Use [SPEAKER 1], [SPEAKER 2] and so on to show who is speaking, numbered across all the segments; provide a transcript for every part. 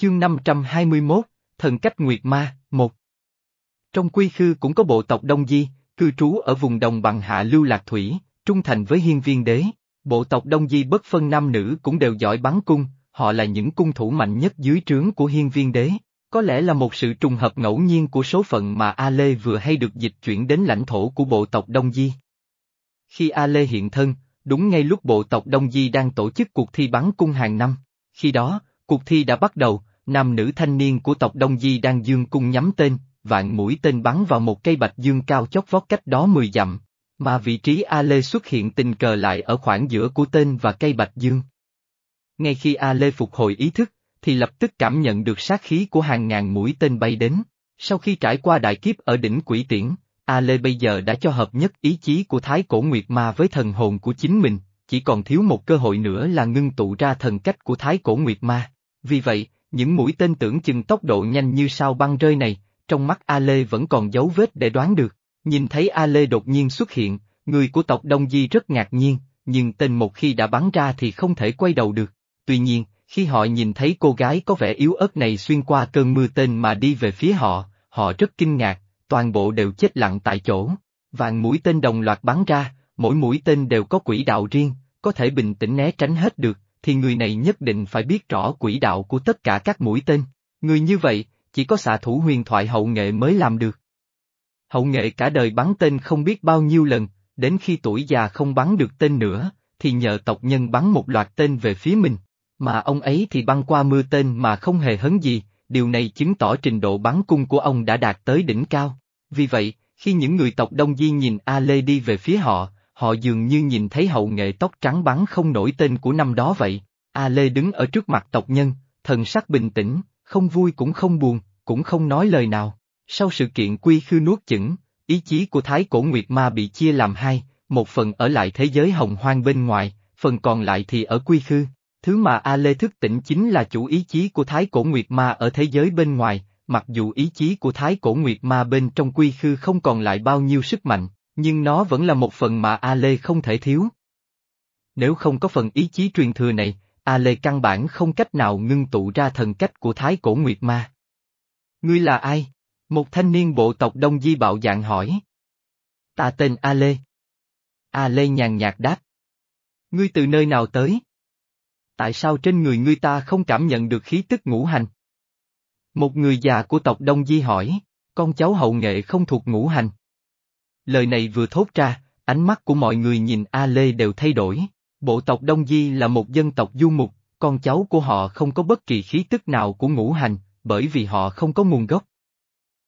[SPEAKER 1] Chương 521, Thần cách Nguyệt Ma, 1 Trong quy khư cũng có bộ tộc Đông Di, cư trú ở vùng đồng bằng hạ lưu lạc thủy, trung thành với hiên viên đế. Bộ tộc Đông Di bất phân nam nữ cũng đều giỏi bắn cung, họ là những cung thủ mạnh nhất dưới trướng của hiên viên đế. Có lẽ là một sự trùng hợp ngẫu nhiên của số phận mà A Lê vừa hay được dịch chuyển đến lãnh thổ của bộ tộc Đông Di. Khi A Lê hiện thân, đúng ngay lúc bộ tộc Đông Di đang tổ chức cuộc thi bắn cung hàng năm. Khi đó, cuộc thi đã bắt đầu, nam nữ thanh niên của tộc Đông Di đang dương cung nhắm tên, vạn mũi tên bắn vào một cây bạch dương cao chót vót cách đó 10 dặm, mà vị trí A Lê xuất hiện tình cờ lại ở khoảng giữa của tên và cây bạch dương. Ngay khi A Lê phục hồi ý thức, thì lập tức cảm nhận được sát khí của hàng ngàn mũi tên bay đến. Sau khi trải qua đại kiếp ở đỉnh quỷ tiễn, A Lê bây giờ đã cho hợp nhất ý chí của Thái Cổ Nguyệt Ma với thần hồn của chính mình, chỉ còn thiếu một cơ hội nữa là ngưng tụ ra thần cách của Thái Cổ Nguyệt Ma. Vì vậy, những mũi tên tưởng chừng tốc độ nhanh như sao băng rơi này, trong mắt A Lê vẫn còn dấu vết để đoán được. Nhìn thấy A Lê đột nhiên xuất hiện, người của tộc Đông Di rất ngạc nhiên, nhưng tên một khi đã bắn ra thì không thể quay đầu được. Tuy nhiên, khi họ nhìn thấy cô gái có vẻ yếu ớt này xuyên qua cơn mưa tên mà đi về phía họ, họ rất kinh ngạc, toàn bộ đều chết lặng tại chỗ. Vàng mũi tên đồng loạt bắn ra, mỗi mũi tên đều có quỹ đạo riêng, có thể bình tĩnh né tránh hết được, thì người này nhất định phải biết rõ quỹ đạo của tất cả các mũi tên. Người như vậy, chỉ có xạ thủ huyền thoại hậu nghệ mới làm được. Hậu nghệ cả đời bắn tên không biết bao nhiêu lần, đến khi tuổi già không bắn được tên nữa, thì nhờ tộc nhân bắn một loạt tên về phía mình, mà ông ấy thì băng qua mưa tên mà không hề hấn gì, điều này chứng tỏ trình độ bắn cung của ông đã đạt tới đỉnh cao. Vì vậy, khi những người tộc Đông Di nhìn A Lê đi về phía họ, họ dường như nhìn thấy hậu nghệ tóc trắng bắn không nổi tên của năm đó vậy. A Lê đứng ở trước mặt tộc nhân, thần sắc bình tĩnh, không vui cũng không buồn, cũng không nói lời nào. Sau sự kiện quy khư nuốt chửng, ý chí của Thái Cổ Nguyệt Ma bị chia làm hai, một phần ở lại thế giới hồng hoang bên ngoài, phần còn lại thì ở quy khư. Thứ mà A Lê thức tỉnh chính là chủ ý chí của Thái Cổ Nguyệt Ma ở thế giới bên ngoài, mặc dù ý chí của Thái Cổ Nguyệt Ma bên trong quy khư không còn lại bao nhiêu sức mạnh, nhưng nó vẫn là một phần mà A Lê không thể thiếu. Nếu không có phần ý chí truyền thừa này, A Lê căn bản không cách nào ngưng tụ ra thần cách của Thái Cổ Nguyệt Ma. Ngươi là ai? Một thanh niên bộ tộc Đông Di bạo dạng hỏi. Ta tên A Lê. A Lê nhàn nhạt đáp. Ngươi từ nơi nào tới? Tại sao trên người ngươi ta không cảm nhận được khí tức ngũ hành? Một người già của tộc Đông Di hỏi, con cháu hậu nghệ không thuộc ngũ hành. Lời này vừa thốt ra, ánh mắt của mọi người nhìn A Lê đều thay đổi. Bộ tộc Đông Di là một dân tộc du mục, con cháu của họ không có bất kỳ khí tức nào của ngũ hành, bởi vì họ không có nguồn gốc.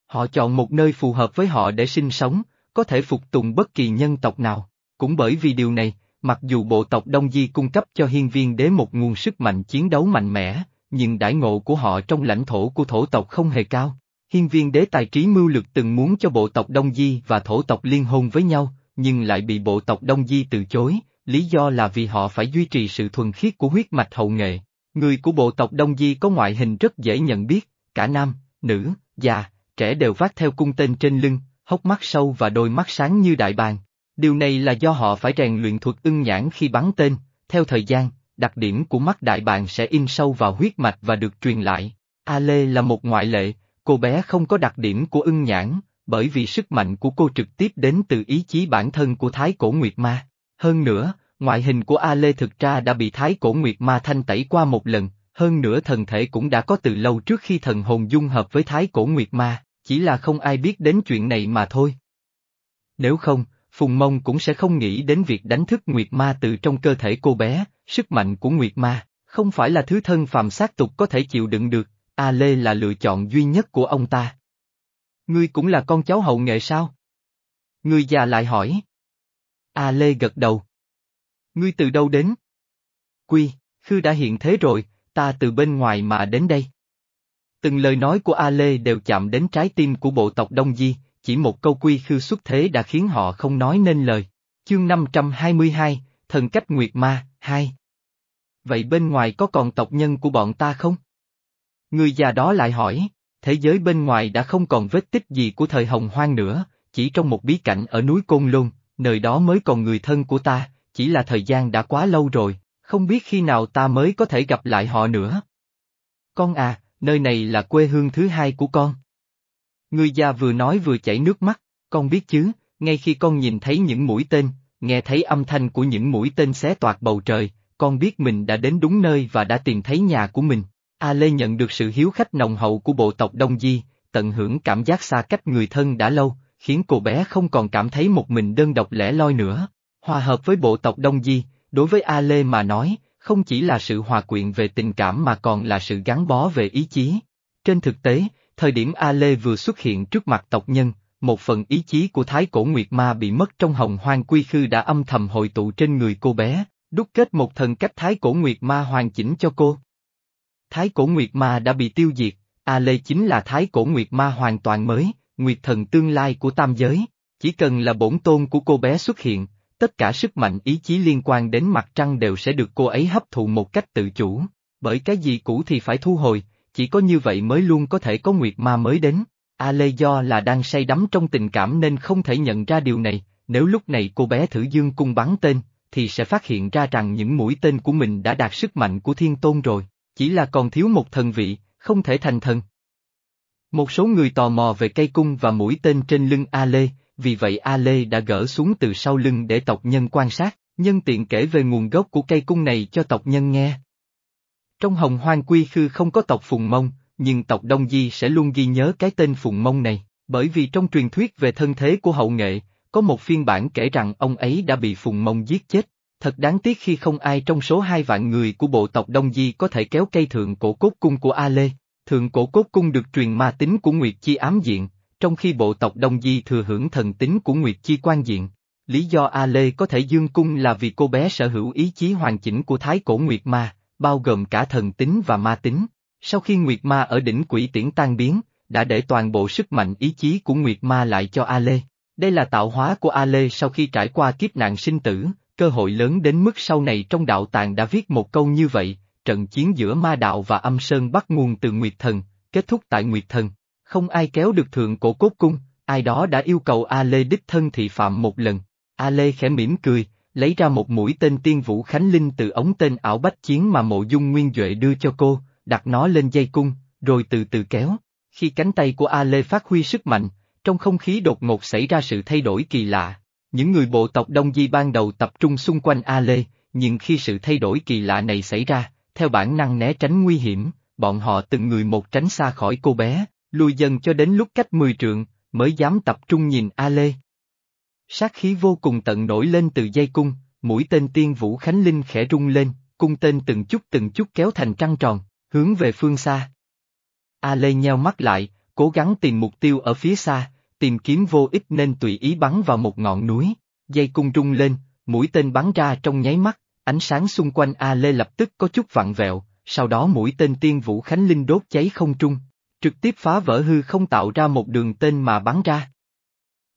[SPEAKER 1] Họ chọn một nơi phù hợp với họ để sinh sống, có thể phục tùng bất kỳ nhân tộc nào. Cũng bởi vì điều này, mặc dù bộ tộc Đông Di cung cấp cho hiên viên đế một nguồn sức mạnh chiến đấu mạnh mẽ, nhưng đãi ngộ của họ trong lãnh thổ của thổ tộc không hề cao. Hiên viên đế tài trí mưu lược từng muốn cho bộ tộc Đông Di và thổ tộc liên hôn với nhau, nhưng lại bị bộ tộc Đông Di từ chối, lý do là vì họ phải duy trì sự thuần khiết của huyết mạch hậu nghệ. Người của bộ tộc Đông Di có ngoại hình rất dễ nhận biết, cả nam, nữ, già, trẻ đều vác theo cung tên trên lưng, hốc mắt sâu và đôi mắt sáng như đại bàng. Điều này là do họ phải rèn luyện thuật ưng nhãn khi bắn tên, theo thời gian, đặc điểm của mắt đại bàng sẽ in sâu vào huyết mạch và được truyền lại. A Lê là một ngoại lệ, cô bé không có đặc điểm của ưng nhãn, bởi vì sức mạnh của cô trực tiếp đến từ ý chí bản thân của Thái Cổ Nguyệt Ma. Hơn nữa, ngoại hình của A Lê thực ra đã bị Thái Cổ Nguyệt Ma thanh tẩy qua một lần, hơn nữa thần thể cũng đã có từ lâu trước khi thần hồn dung hợp với Thái Cổ Nguyệt Ma, chỉ là không ai biết đến chuyện này mà thôi. Nếu không, Phùng Mông cũng sẽ không nghĩ đến việc đánh thức Nguyệt Ma từ trong cơ thể cô bé, sức mạnh của Nguyệt Ma, không phải là thứ thân phàm sát tục có thể chịu đựng được, A Lê là lựa chọn duy nhất của ông ta. Ngươi cũng là con cháu hậu nghệ sao? Ngươi già lại hỏi. A Lê gật đầu. Ngươi từ đâu đến? Quy, Khư đã hiện thế rồi, ta từ bên ngoài mà đến đây. Từng lời nói của A Lê đều chạm đến trái tim của bộ tộc Đông Di, chỉ một câu quy khư xuất thế đã khiến họ không nói nên lời. Chương 522, Thần cách Nguyệt Ma, 2 Vậy bên ngoài có còn tộc nhân của bọn ta không? Người già đó lại hỏi, thế giới bên ngoài đã không còn vết tích gì của thời hồng hoang nữa, chỉ trong một bí cảnh ở núi Côn Lôn, nơi đó mới còn người thân của ta, chỉ là thời gian đã quá lâu rồi, không biết khi nào ta mới có thể gặp lại họ nữa. Con à, nơi này là quê hương thứ hai của con. Người già vừa nói vừa chảy nước mắt, con biết chứ, ngay khi con nhìn thấy những mũi tên, nghe thấy âm thanh của những mũi tên xé toạc bầu trời, con biết mình đã đến đúng nơi và đã tìm thấy nhà của mình. A Lê nhận được sự hiếu khách nồng hậu của bộ tộc Đông Di, tận hưởng cảm giác xa cách người thân đã lâu, khiến cô bé không còn cảm thấy một mình đơn độc lẻ loi nữa. Hòa hợp với bộ tộc Đông Di, đối với A Lê mà nói, không chỉ là sự hòa quyện về tình cảm mà còn là sự gắn bó về ý chí. Trên thực tế, thời điểm A Lê vừa xuất hiện trước mặt tộc nhân, một phần ý chí của Thái Cổ Nguyệt Ma bị mất trong hồng hoang quy khư đã âm thầm hội tụ trên người cô bé, đúc kết một thần cách Thái Cổ Nguyệt Ma hoàn chỉnh cho cô. Thái Cổ Nguyệt Ma đã bị tiêu diệt, A Lê chính là Thái Cổ Nguyệt Ma hoàn toàn mới, Nguyệt thần tương lai của tam giới, chỉ cần là bổn tôn của cô bé xuất hiện, tất cả sức mạnh ý chí liên quan đến mặt trăng đều sẽ được cô ấy hấp thụ một cách tự chủ, bởi cái gì cũ thì phải thu hồi, chỉ có như vậy mới luôn có thể có Nguyệt Ma mới đến. A Lê do là đang say đắm trong tình cảm nên không thể nhận ra điều này, nếu lúc này cô bé thử dương cung bắn tên, thì sẽ phát hiện ra rằng những mũi tên của mình đã đạt sức mạnh của thiên tôn rồi, chỉ là còn thiếu một thần vị, không thể thành thần. Một số người tò mò về cây cung và mũi tên trên lưng A Lê, vì vậy A Lê đã gỡ xuống từ sau lưng để tộc nhân quan sát, nhân tiện kể về nguồn gốc của cây cung này cho tộc nhân nghe. Trong hồng hoang quy khư không có tộc Phùng Mông, nhưng tộc Đông Di sẽ luôn ghi nhớ cái tên Phùng Mông này, bởi vì trong truyền thuyết về thân thế của hậu nghệ, có một phiên bản kể rằng ông ấy đã bị Phùng Mông giết chết. Thật đáng tiếc khi không ai trong số hai vạn người của bộ tộc Đông Di có thể kéo cây thượng cổ cốt cung của A Lê. Thượng cổ cốt cung được truyền ma tính của Nguyệt Chi ám diện, trong khi bộ tộc Đông Di thừa hưởng thần tính của Nguyệt Chi quan diện. Lý do A Lê có thể dương cung là vì cô bé sở hữu ý chí hoàn chỉnh của Thái Cổ Nguyệt Ma, bao gồm cả thần tính và ma tính. Sau khi Nguyệt Ma ở đỉnh quỷ tiễn tan biến, đã để toàn bộ sức mạnh ý chí của Nguyệt Ma lại cho A Lê. Đây là tạo hóa của A Lê sau khi trải qua kiếp nạn sinh tử, cơ hội lớn đến mức sau này trong đạo tàng đã viết một câu như vậy, trận chiến giữa ma đạo và âm sơn bắt nguồn từ Nguyệt Thần, kết thúc tại Nguyệt Thần. Không ai kéo được thượng cổ cốt cung, ai đó đã yêu cầu A Lê đích thân thị phạm một lần. A Lê khẽ mỉm cười, lấy ra một mũi tên tiên vũ Khánh Linh từ ống tên ảo bách chiến mà mộ dung nguyên Duệ đưa cho cô, đặt nó lên dây cung, rồi từ từ kéo. Khi cánh tay của A Lê phát huy sức mạnh, trong không khí đột ngột xảy ra sự thay đổi kỳ lạ. Những người bộ tộc Đông Di ban đầu tập trung xung quanh A Lê, nhưng khi sự thay đổi kỳ lạ này xảy ra, theo bản năng né tránh nguy hiểm, bọn họ từng người một tránh xa khỏi cô bé, lùi dần cho đến lúc cách 10 trượng, mới dám tập trung nhìn A Lê. Sát khí vô cùng tận nổi lên từ dây cung, mũi tên tiên Vũ Khánh Linh khẽ rung lên, cung tên từng chút từng chút kéo thành trăng tròn, hướng về phương xa. A Lê nheo mắt lại, cố gắng tìm mục tiêu ở phía xa, tìm kiếm vô ích nên tùy ý bắn vào một ngọn núi, dây cung rung lên, mũi tên bắn ra trong nháy mắt, ánh sáng xung quanh A Lê lập tức có chút vặn vẹo, sau đó mũi tên tiên Vũ Khánh Linh đốt cháy không trung, trực tiếp phá vỡ hư không tạo ra một đường tên mà bắn ra.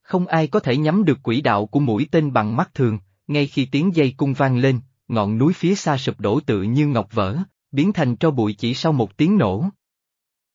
[SPEAKER 1] Không ai có thể nhắm được quỹ đạo của mũi tên bằng mắt thường, ngay khi tiếng dây cung vang lên, ngọn núi phía xa sụp đổ tự như ngọc vỡ, biến thành tro bụi chỉ sau một tiếng nổ.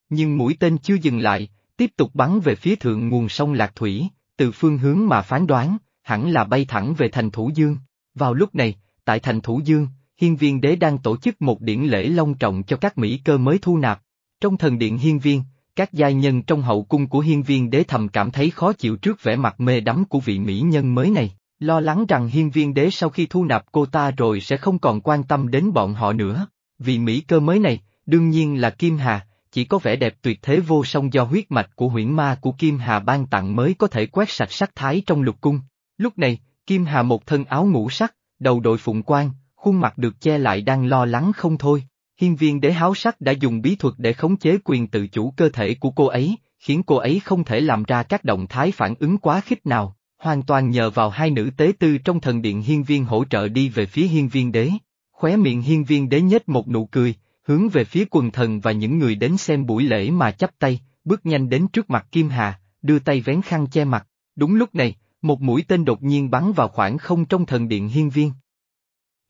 [SPEAKER 1] Nhưng mũi tên chưa dừng lại, tiếp tục bắn về phía thượng nguồn sông Lạc Thủy, từ phương hướng mà phán đoán, hẳn là bay thẳng về thành Thủ Dương. Vào lúc này, tại thành Thủ Dương, Hiên Viên Đế đang tổ chức một điển lễ long trọng cho các Mỹ cơ mới thu nạp. Trong thần điện Hiên Viên, các giai nhân trong hậu cung của Hiên Viên Đế thầm cảm thấy khó chịu trước vẻ mặt mê đắm của vị Mỹ nhân mới này, lo lắng rằng Hiên Viên Đế sau khi thu nạp cô ta rồi sẽ không còn quan tâm đến bọn họ nữa. Vị Mỹ cơ mới này, đương nhiên là Kim Hà, chỉ có vẻ đẹp tuyệt thế vô song do huyết mạch của huyễn ma của Kim Hà ban tặng mới có thể quét sạch sắc thái trong lục cung. Lúc này, Kim Hà một thân áo ngũ sắc, đầu đội phụng quan, khuôn mặt được che lại đang lo lắng không thôi. Hiên viên đế háo sắc đã dùng bí thuật để khống chế quyền tự chủ cơ thể của cô ấy, khiến cô ấy không thể làm ra các động thái phản ứng quá khích nào, hoàn toàn nhờ vào hai nữ tế tư trong thần điện hiên viên hỗ trợ đi về phía hiên viên đế. Khóe miệng hiên viên đế nhếch một nụ cười, hướng về phía quần thần và những người đến xem buổi lễ mà chắp tay, bước nhanh đến trước mặt Kim Hà, đưa tay vén khăn che mặt. Đúng lúc này, một mũi tên đột nhiên bắn vào khoảng không trong thần điện hiên viên.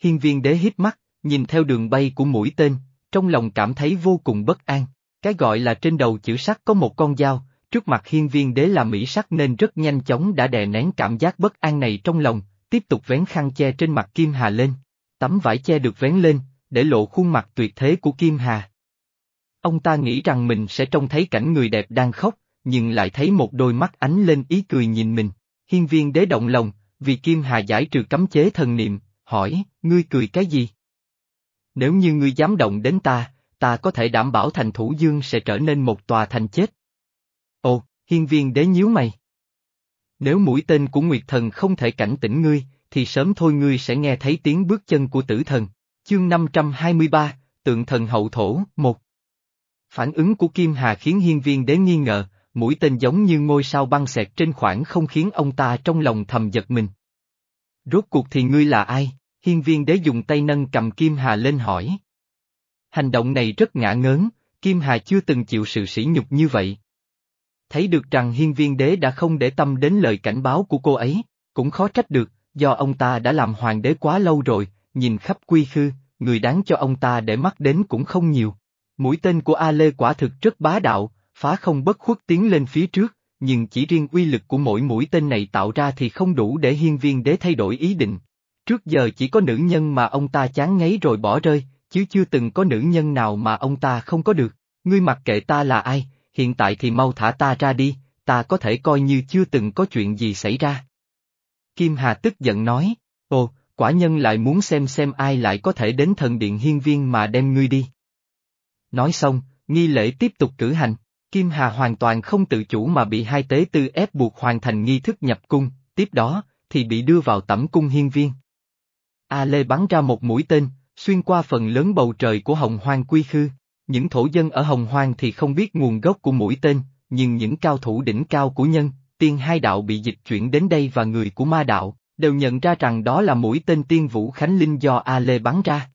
[SPEAKER 1] Hiên viên đế hít mắt, nhìn theo đường bay của mũi tên, trong lòng cảm thấy vô cùng bất an. Cái gọi là trên đầu chữ sắt có một con dao, trước mặt hiên viên đế là mỹ sắc nên rất nhanh chóng đã đè nén cảm giác bất an này trong lòng, tiếp tục vén khăn che trên mặt Kim Hà lên. Tấm vải che được vén lên, để lộ khuôn mặt tuyệt thế của Kim Hà. Ông ta nghĩ rằng mình sẽ trông thấy cảnh người đẹp đang khóc, nhưng lại thấy một đôi mắt ánh lên ý cười nhìn mình. Hiên viên đế động lòng, vì Kim Hà giải trừ cấm chế thần niệm, hỏi, ngươi cười cái gì? Nếu như ngươi dám động đến ta, ta có thể đảm bảo thành thủ dương sẽ trở nên một tòa thành chết. Ồ, hiên viên đế nhíu mày. Nếu mũi tên của Nguyệt Thần không thể cảnh tỉnh ngươi, thì sớm thôi ngươi sẽ nghe thấy tiếng bước chân của tử thần. Chương 523, Tượng thần hậu thổ, một. Phản ứng của Kim Hà khiến hiên viên đế nghi ngờ, mũi tên giống như ngôi sao băng xẹt trên khoảng không khiến ông ta trong lòng thầm giật mình. Rốt cuộc thì ngươi là ai? Hiên viên đế dùng tay nâng cầm Kim Hà lên hỏi. Hành động này rất ngã ngớn, Kim Hà chưa từng chịu sự sỉ nhục như vậy. Thấy được rằng hiên viên đế đã không để tâm đến lời cảnh báo của cô ấy, cũng khó trách được, do ông ta đã làm hoàng đế quá lâu rồi, nhìn khắp quy khư, người đáng cho ông ta để mắt đến cũng không nhiều. Mũi tên của A Lê quả thực rất bá đạo, phá không bất khuất tiến lên phía trước, nhưng chỉ riêng uy lực của mỗi mũi tên này tạo ra thì không đủ để hiên viên đế thay đổi ý định. Trước giờ chỉ có nữ nhân mà ông ta chán ngấy rồi bỏ rơi, chứ chưa từng có nữ nhân nào mà ông ta không có được. Ngươi mặc kệ ta là ai, hiện tại thì mau thả ta ra đi, ta có thể coi như chưa từng có chuyện gì xảy ra. Kim Hà tức giận nói, ồ, quả nhân lại muốn xem xem ai lại có thể đến thần điện hiên viên mà đem ngươi đi. Nói xong, nghi lễ tiếp tục cử hành. Kim Hà hoàn toàn không tự chủ mà bị hai tế tư ép buộc hoàn thành nghi thức nhập cung, tiếp đó, thì bị đưa vào tẩm cung hiên viên. A Lê bắn ra một mũi tên, xuyên qua phần lớn bầu trời của Hồng Hoang Quy Khư. Những thổ dân ở Hồng Hoang thì không biết nguồn gốc của mũi tên, nhưng những cao thủ đỉnh cao của nhân, tiên hai đạo bị dịch chuyển đến đây và người của ma đạo, đều nhận ra rằng đó là mũi tên tiên vũ Khánh Linh do A Lê bắn ra.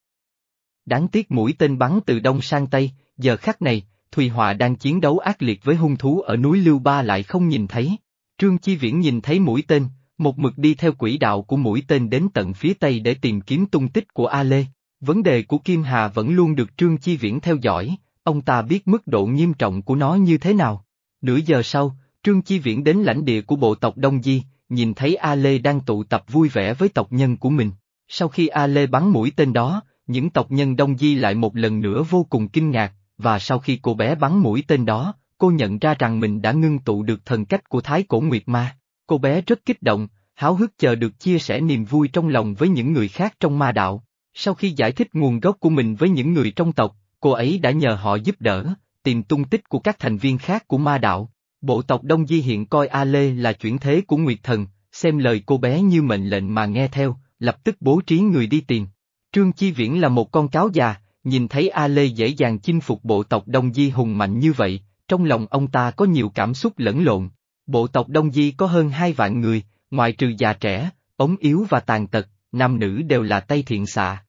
[SPEAKER 1] Đáng tiếc mũi tên bắn từ đông sang tây, giờ khắc này, Thùy Họa đang chiến đấu ác liệt với hung thú ở núi Lưu Ba lại không nhìn thấy. Trương Chi Viễn nhìn thấy mũi tên, một mực đi theo quỹ đạo của mũi tên đến tận phía tây để tìm kiếm tung tích của A Lê. Vấn đề của Kim Hà vẫn luôn được Trương Chi Viễn theo dõi, ông ta biết mức độ nghiêm trọng của nó như thế nào. Nửa giờ sau, Trương Chi Viễn đến lãnh địa của bộ tộc Đông Di, nhìn thấy A Lê đang tụ tập vui vẻ với tộc nhân của mình. Sau khi A Lê bắn mũi tên đó, những tộc nhân Đông Di lại một lần nữa vô cùng kinh ngạc, và sau khi cô bé bắn mũi tên đó, cô nhận ra rằng mình đã ngưng tụ được thần cách của Thái Cổ Nguyệt Ma. Cô bé rất kích động, háo hức chờ được chia sẻ niềm vui trong lòng với những người khác trong ma đạo. Sau khi giải thích nguồn gốc của mình với những người trong tộc, cô ấy đã nhờ họ giúp đỡ, tìm tung tích của các thành viên khác của ma đạo. Bộ tộc Đông Di hiện coi A Lê là chuyển thế của Nguyệt Thần, xem lời cô bé như mệnh lệnh mà nghe theo, lập tức bố trí người đi tìm. Trương Chi Viễn là một con cáo già, nhìn thấy A Lê dễ dàng chinh phục bộ tộc Đông Di hùng mạnh như vậy, trong lòng ông ta có nhiều cảm xúc lẫn lộn. Bộ tộc Đông Di có hơn hai vạn người, ngoài trừ già trẻ, ống yếu và tàn tật, nam nữ đều là tay Thiện xạ.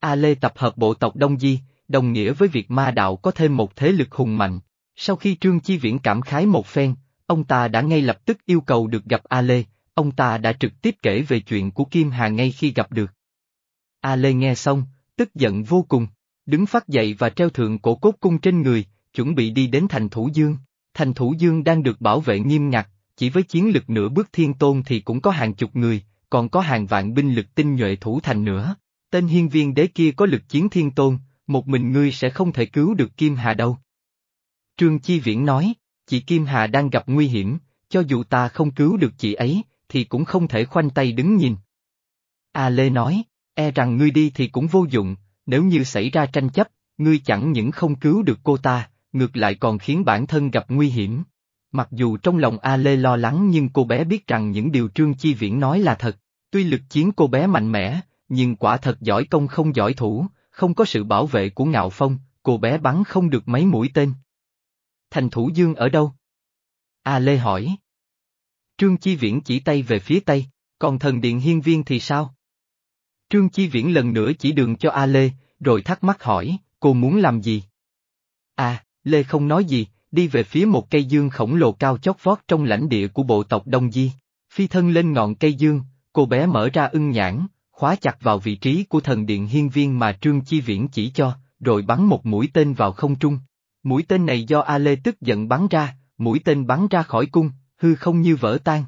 [SPEAKER 1] A Lê tập hợp bộ tộc Đông Di, đồng nghĩa với việc ma đạo có thêm một thế lực hùng mạnh. Sau khi Trương Chi Viễn cảm khái một phen, ông ta đã ngay lập tức yêu cầu được gặp A Lê, ông ta đã trực tiếp kể về chuyện của Kim Hà ngay khi gặp được. A Lê nghe xong, tức giận vô cùng, đứng phát dậy và treo thượng cổ cốt cung trên người, chuẩn bị đi đến thành Thủ Dương. Thành Thủ Dương đang được bảo vệ nghiêm ngặt, chỉ với chiến lực nửa bước thiên tôn thì cũng có hàng chục người, còn có hàng vạn binh lực tinh nhuệ thủ thành nữa. Tên hiên viên đế kia có lực chiến thiên tôn, một mình ngươi sẽ không thể cứu được Kim Hà đâu. Trương Chi Viễn nói, chị Kim Hà đang gặp nguy hiểm, cho dù ta không cứu được chị ấy, thì cũng không thể khoanh tay đứng nhìn. A Lê nói, e rằng ngươi đi thì cũng vô dụng, nếu như xảy ra tranh chấp, ngươi chẳng những không cứu được cô ta, ngược lại còn khiến bản thân gặp nguy hiểm. Mặc dù trong lòng A Lê lo lắng nhưng cô bé biết rằng những điều Trương Chi Viễn nói là thật, tuy lực chiến cô bé mạnh mẽ, nhưng quả thật giỏi công không giỏi thủ, không có sự bảo vệ của Ngạo Phong, cô bé bắn không được mấy mũi tên. Thành Thủ Dương ở đâu? A Lê hỏi. Trương Chi Viễn chỉ tay về phía Tây, còn thần điện hiên viên thì sao? Trương Chi Viễn lần nữa chỉ đường cho A Lê, rồi thắc mắc hỏi, cô muốn làm gì? À, Lê không nói gì, đi về phía một cây dương khổng lồ cao chót vót trong lãnh địa của bộ tộc Đông Di. Phi thân lên ngọn cây dương, cô bé mở ra ưng nhãn, khóa chặt vào vị trí của thần điện hiên viên mà Trương Chi Viễn chỉ cho, rồi bắn một mũi tên vào không trung. Mũi tên này do A Lê tức giận bắn ra, mũi tên bắn ra khỏi cung, hư không như vỡ tan.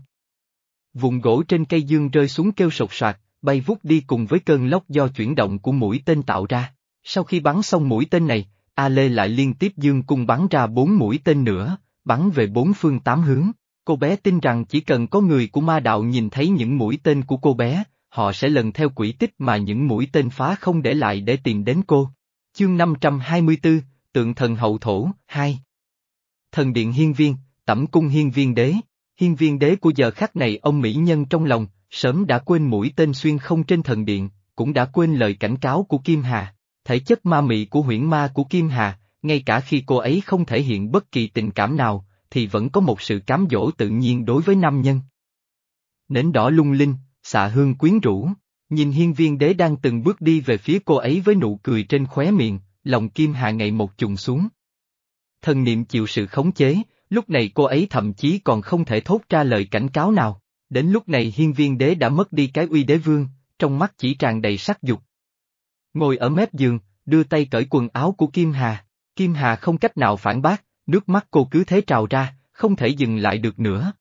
[SPEAKER 1] Vùng gỗ trên cây dương rơi xuống kêu sột soạt, bay vút đi cùng với cơn lốc do chuyển động của mũi tên tạo ra. Sau khi bắn xong mũi tên này, A Lê lại liên tiếp dương cung bắn ra bốn mũi tên nữa, bắn về bốn phương tám hướng. Cô bé tin rằng chỉ cần có người của ma đạo nhìn thấy những mũi tên của cô bé, họ sẽ lần theo quỹ tích mà những mũi tên phá không để lại để tìm đến cô. Chương 524, Tượng thần hậu thổ, 2 Thần điện hiên viên, tẩm cung hiên viên đế. Hiên viên đế của giờ khắc này ông Mỹ Nhân trong lòng, sớm đã quên mũi tên xuyên không trên thần điện, cũng đã quên lời cảnh cáo của Kim Hà. Thể chất ma mị của huyễn ma của Kim Hà, ngay cả khi cô ấy không thể hiện bất kỳ tình cảm nào, thì vẫn có một sự cám dỗ tự nhiên đối với nam nhân. Nến đỏ lung linh, xạ hương quyến rũ, nhìn hiên viên đế đang từng bước đi về phía cô ấy với nụ cười trên khóe miệng, lòng Kim Hà ngày một trùng xuống. Thần niệm chịu sự khống chế, lúc này cô ấy thậm chí còn không thể thốt ra lời cảnh cáo nào. Đến lúc này hiên viên đế đã mất đi cái uy đế vương, trong mắt chỉ tràn đầy sắc dục. Ngồi ở mép giường, đưa tay cởi quần áo của Kim Hà. Kim Hà không cách nào phản bác, nước mắt cô cứ thế trào ra, không thể dừng lại được nữa.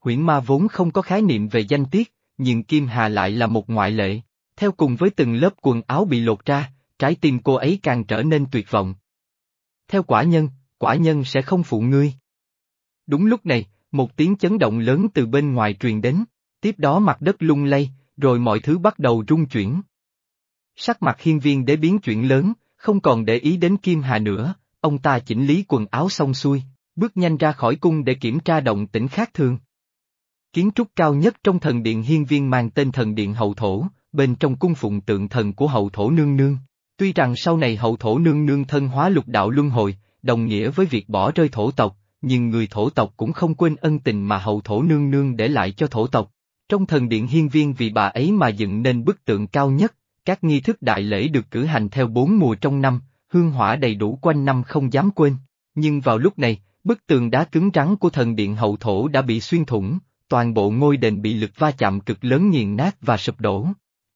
[SPEAKER 1] Huyễn ma vốn không có khái niệm về danh tiết, nhưng Kim Hà lại là một ngoại lệ. Theo cùng với từng lớp quần áo bị lột ra, trái tim cô ấy càng trở nên tuyệt vọng. Theo quả nhân, quả nhân sẽ không phụ ngươi. Đúng lúc này, một tiếng chấn động lớn từ bên ngoài truyền đến, tiếp đó mặt đất lung lay, rồi mọi thứ bắt đầu rung chuyển. Sắc mặt hiên viên đế biến chuyển lớn, không còn để ý đến Kim Hà nữa, ông ta chỉnh lý quần áo xong xuôi, bước nhanh ra khỏi cung để kiểm tra động tĩnh khác thường. Kiến trúc cao nhất trong thần điện hiên viên mang tên thần điện hậu thổ, bên trong cung phụng tượng thần của hậu thổ nương nương. Tuy rằng sau này hậu thổ nương nương thân hóa lục đạo luân hồi, đồng nghĩa với việc bỏ rơi thổ tộc, nhưng người thổ tộc cũng không quên ân tình mà hậu thổ nương nương để lại cho thổ tộc. Trong thần điện hiên viên vì bà ấy mà dựng nên bức tượng cao nhất, các nghi thức đại lễ được cử hành theo bốn mùa trong năm, hương hỏa đầy đủ quanh năm không dám quên. Nhưng vào lúc này, bức tường đá cứng rắn của thần điện hậu thổ đã bị xuyên thủng, toàn bộ ngôi đền bị lực va chạm cực lớn nghiền nát và sụp đổ.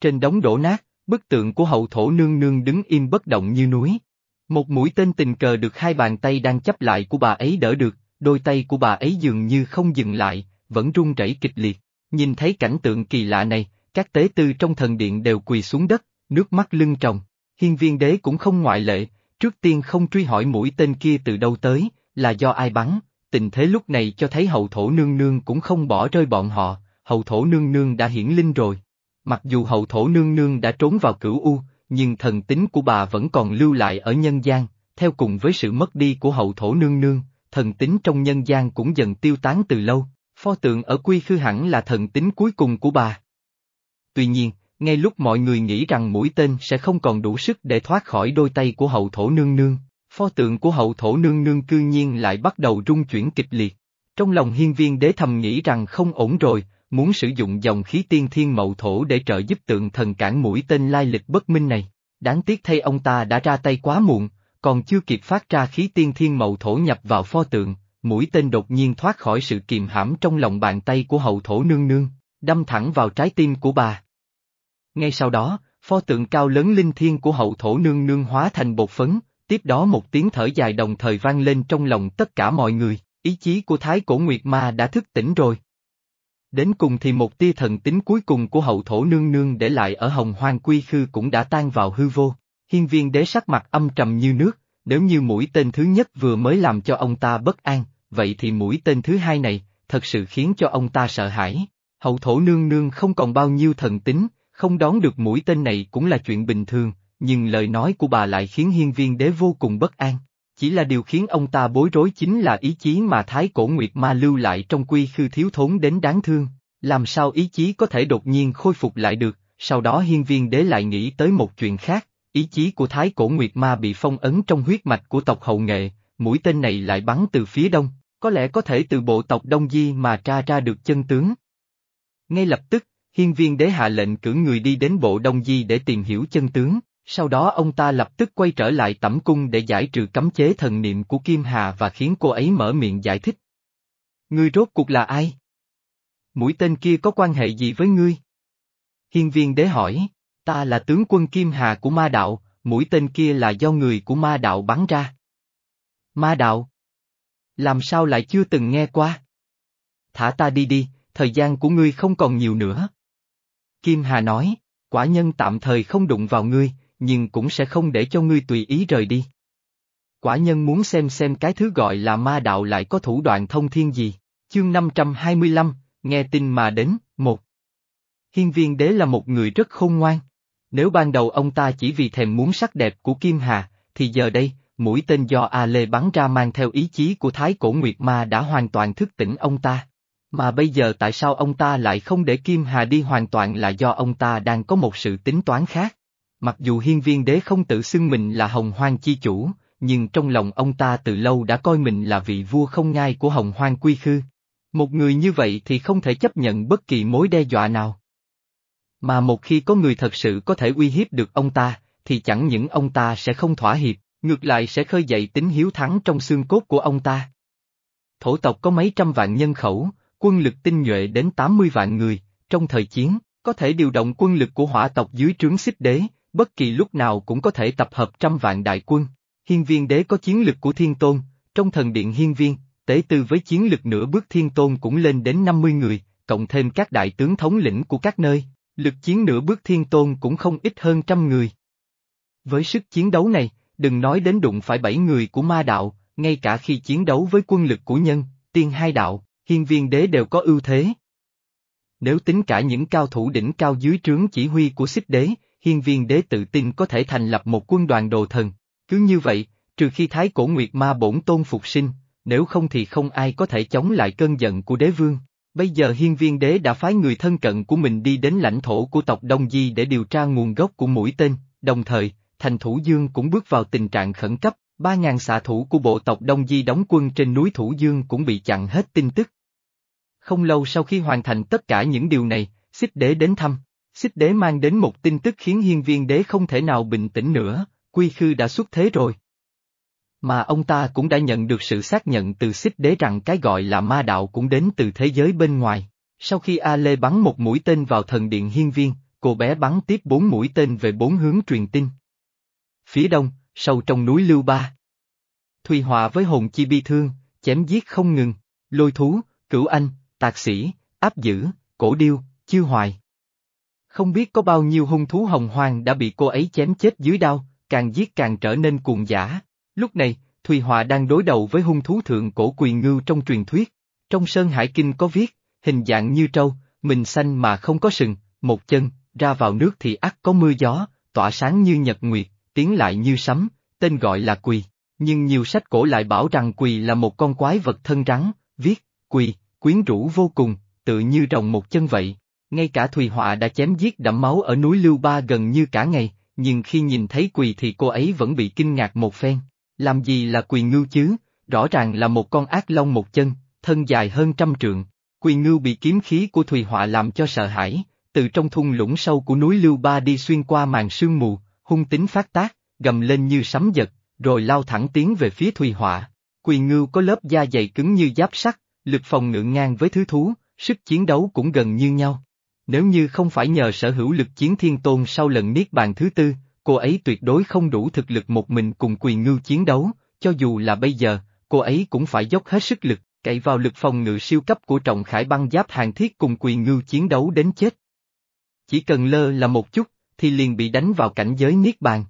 [SPEAKER 1] Trên đống đổ nát, bức tượng của hậu thổ nương nương đứng im bất động như núi. Một mũi tên tình cờ được hai bàn tay đang chấp lại của bà ấy đỡ được, đôi tay của bà ấy dường như không dừng lại, vẫn run rẩy kịch liệt. Nhìn thấy cảnh tượng kỳ lạ này, các tế tư trong thần điện đều quỳ xuống đất, nước mắt lưng tròng. Hiên viên đế cũng không ngoại lệ, trước tiên không truy hỏi mũi tên kia từ đâu tới, là do ai bắn, tình thế lúc này cho thấy hậu thổ nương nương cũng không bỏ rơi bọn họ, hậu thổ nương nương đã hiển linh rồi. Mặc dù hậu thổ nương nương đã trốn vào cửu U, nhưng thần tính của bà vẫn còn lưu lại ở nhân gian, theo cùng với sự mất đi của hậu thổ nương nương, thần tính trong nhân gian cũng dần tiêu tán từ lâu, pho tượng ở quy khư hẳn là thần tính cuối cùng của bà. Tuy nhiên, ngay lúc mọi người nghĩ rằng mũi tên sẽ không còn đủ sức để thoát khỏi đôi tay của hậu thổ nương nương, pho tượng của hậu thổ nương nương cư nhiên lại bắt đầu rung chuyển kịch liệt. Trong lòng hiên viên đế thầm nghĩ rằng không ổn rồi, muốn sử dụng dòng khí tiên thiên mậu thổ để trợ giúp tượng thần cản mũi tên lai lịch bất minh này. Đáng tiếc thay ông ta đã ra tay quá muộn, còn chưa kịp phát ra khí tiên thiên mậu thổ nhập vào pho tượng, mũi tên đột nhiên thoát khỏi sự kìm hãm trong lòng bàn tay của hậu thổ nương nương, đâm thẳng vào trái tim của bà. Ngay sau đó, pho tượng cao lớn linh thiên của hậu thổ nương nương hóa thành bột phấn, tiếp đó một tiếng thở dài đồng thời vang lên trong lòng tất cả mọi người, ý chí của Thái Cổ Nguyệt Ma đã thức tỉnh rồi. Đến cùng thì một tia thần tính cuối cùng của hậu thổ nương nương để lại ở hồng hoang quy khư cũng đã tan vào hư vô. Hiên viên đế sắc mặt âm trầm như nước, nếu như mũi tên thứ nhất vừa mới làm cho ông ta bất an, vậy thì mũi tên thứ hai này, thật sự khiến cho ông ta sợ hãi. Hậu thổ nương nương không còn bao nhiêu thần tính, không đón được mũi tên này cũng là chuyện bình thường, nhưng lời nói của bà lại khiến hiên viên đế vô cùng bất an. Chỉ là điều khiến ông ta bối rối chính là ý chí mà Thái Cổ Nguyệt Ma lưu lại trong quy khư thiếu thốn đến đáng thương, làm sao ý chí có thể đột nhiên khôi phục lại được, sau đó hiên viên đế lại nghĩ tới một chuyện khác, ý chí của Thái Cổ Nguyệt Ma bị phong ấn trong huyết mạch của tộc hậu nghệ, mũi tên này lại bắn từ phía đông, có lẽ có thể từ bộ tộc Đông Di mà tra ra được chân tướng. Ngay lập tức, hiên viên đế hạ lệnh cử người đi đến bộ Đông Di để tìm hiểu chân tướng, sau đó ông ta lập tức quay trở lại tẩm cung để giải trừ cấm chế thần niệm của Kim Hà và khiến cô ấy mở miệng giải thích. Ngươi rốt cuộc là ai? Mũi tên kia có quan hệ gì với ngươi? Hiên viên đế hỏi, ta là tướng quân Kim Hà của ma đạo, mũi tên kia là do người của ma đạo bắn ra. Ma đạo? Làm sao lại chưa từng nghe qua? Thả ta đi đi, thời gian của ngươi không còn nhiều nữa. Kim Hà nói, quả nhân tạm thời không đụng vào ngươi, nhưng cũng sẽ không để cho ngươi tùy ý rời đi. quả nhân muốn xem xem cái thứ gọi là ma đạo lại có thủ đoạn thông thiên gì. Chương 525, nghe tin mà đến, một. Hiên viên đế là một người rất khôn ngoan. Nếu ban đầu ông ta chỉ vì thèm muốn sắc đẹp của Kim Hà, thì giờ đây, mũi tên do A Lê bắn ra mang theo ý chí của Thái Cổ Nguyệt Ma đã hoàn toàn thức tỉnh ông ta. Mà bây giờ tại sao ông ta lại không để Kim Hà đi hoàn toàn là do ông ta đang có một sự tính toán khác. Mặc dù hiên viên đế không tự xưng mình là hồng hoang chi chủ, nhưng trong lòng ông ta từ lâu đã coi mình là vị vua không ngai của hồng hoang quy khư. Một người như vậy thì không thể chấp nhận bất kỳ mối đe dọa nào. Mà một khi có người thật sự có thể uy hiếp được ông ta, thì chẳng những ông ta sẽ không thỏa hiệp, ngược lại sẽ khơi dậy tính hiếu thắng trong xương cốt của ông ta. Thổ tộc có mấy trăm vạn nhân khẩu, quân lực tinh nhuệ đến 80 vạn người, trong thời chiến, có thể điều động quân lực của hỏa tộc dưới trướng xích đế, bất kỳ lúc nào cũng có thể tập hợp trăm vạn đại quân. Hiên viên đế có chiến lực của thiên tôn, trong thần điện hiên viên, tế tư với chiến lực nửa bước thiên tôn cũng lên đến 50 người, cộng thêm các đại tướng thống lĩnh của các nơi, lực chiến nửa bước thiên tôn cũng không ít hơn trăm người. Với sức chiến đấu này, đừng nói đến đụng phải bảy người của ma đạo, ngay cả khi chiến đấu với quân lực của nhân, tiên hai đạo, hiên viên đế đều có ưu thế. Nếu tính cả những cao thủ đỉnh cao dưới trướng chỉ huy của xích đế, hiên viên đế tự tin có thể thành lập một quân đoàn đồ thần. Cứ như vậy, trừ khi thái cổ nguyệt ma bổn tôn phục sinh, nếu không thì không ai có thể chống lại cơn giận của đế vương. Bây giờ hiên viên đế đã phái người thân cận của mình đi đến lãnh thổ của tộc Đông Di để điều tra nguồn gốc của mũi tên, đồng thời, thành Thủ Dương cũng bước vào tình trạng khẩn cấp, ba ngàn xạ thủ của bộ tộc Đông Di đóng quân trên núi Thủ Dương cũng bị chặn hết tin tức. Không lâu sau khi hoàn thành tất cả những điều này, xích đế đến thăm. Xích đế mang đến một tin tức khiến hiên viên đế không thể nào bình tĩnh nữa, quy khư đã xuất thế rồi. Mà ông ta cũng đã nhận được sự xác nhận từ xích đế rằng cái gọi là ma đạo cũng đến từ thế giới bên ngoài. Sau khi A Lê bắn một mũi tên vào thần điện hiên viên, cô bé bắn tiếp bốn mũi tên về bốn hướng truyền tin. Phía đông, sâu trong núi Lưu Ba. Thùy Hòa với hồn chi bi thương, chém giết không ngừng, lôi thú, cửu anh, tạc sĩ, áp dữ, cổ điêu, chiêu hoài. Không biết có bao nhiêu hung thú hồng hoang đã bị cô ấy chém chết dưới đao, càng giết càng trở nên cuồng giả. Lúc này, Thùy Họa đang đối đầu với hung thú thượng cổ quyền ngưu trong truyền thuyết. Trong Sơn Hải Kinh có viết, hình dạng như trâu, mình xanh mà không có sừng, một chân, ra vào nước thì ắt có mưa gió, tỏa sáng như nhật nguyệt, tiếng lại như sấm, tên gọi là quỳ. Nhưng nhiều sách cổ lại bảo rằng quỳ là một con quái vật thân rắn, viết, quỳ, quyến rũ vô cùng, tự như rồng một chân vậy. Ngay cả Thùy Họa đã chém giết đẫm máu ở núi Lưu Ba gần như cả ngày, nhưng khi nhìn thấy quỳ thì cô ấy vẫn bị kinh ngạc một phen. Làm gì là quỳ ngưu chứ, rõ ràng là một con ác long một chân, thân dài hơn trăm trượng. Quỳ ngưu bị kiếm khí của Thùy Họa làm cho sợ hãi, từ trong thung lũng sâu của núi Lưu Ba đi xuyên qua màn sương mù, hung tính phát tác, gầm lên như sấm giật, rồi lao thẳng tiến về phía Thùy Họa. Quỳ ngưu có lớp da dày cứng như giáp sắt, lực phòng ngự ngang với thứ thú, sức chiến đấu cũng gần như nhau. Nếu như không phải nhờ sở hữu lực chiến thiên tôn sau lần niết bàn thứ tư, cô ấy tuyệt đối không đủ thực lực một mình cùng quỳ ngưu chiến đấu, cho dù là bây giờ, cô ấy cũng phải dốc hết sức lực, cậy vào lực phòng ngự siêu cấp của trọng khải băng giáp hàng thiết cùng quỳ ngưu chiến đấu đến chết. Chỉ cần lơ là một chút, thì liền bị đánh vào cảnh giới niết bàn.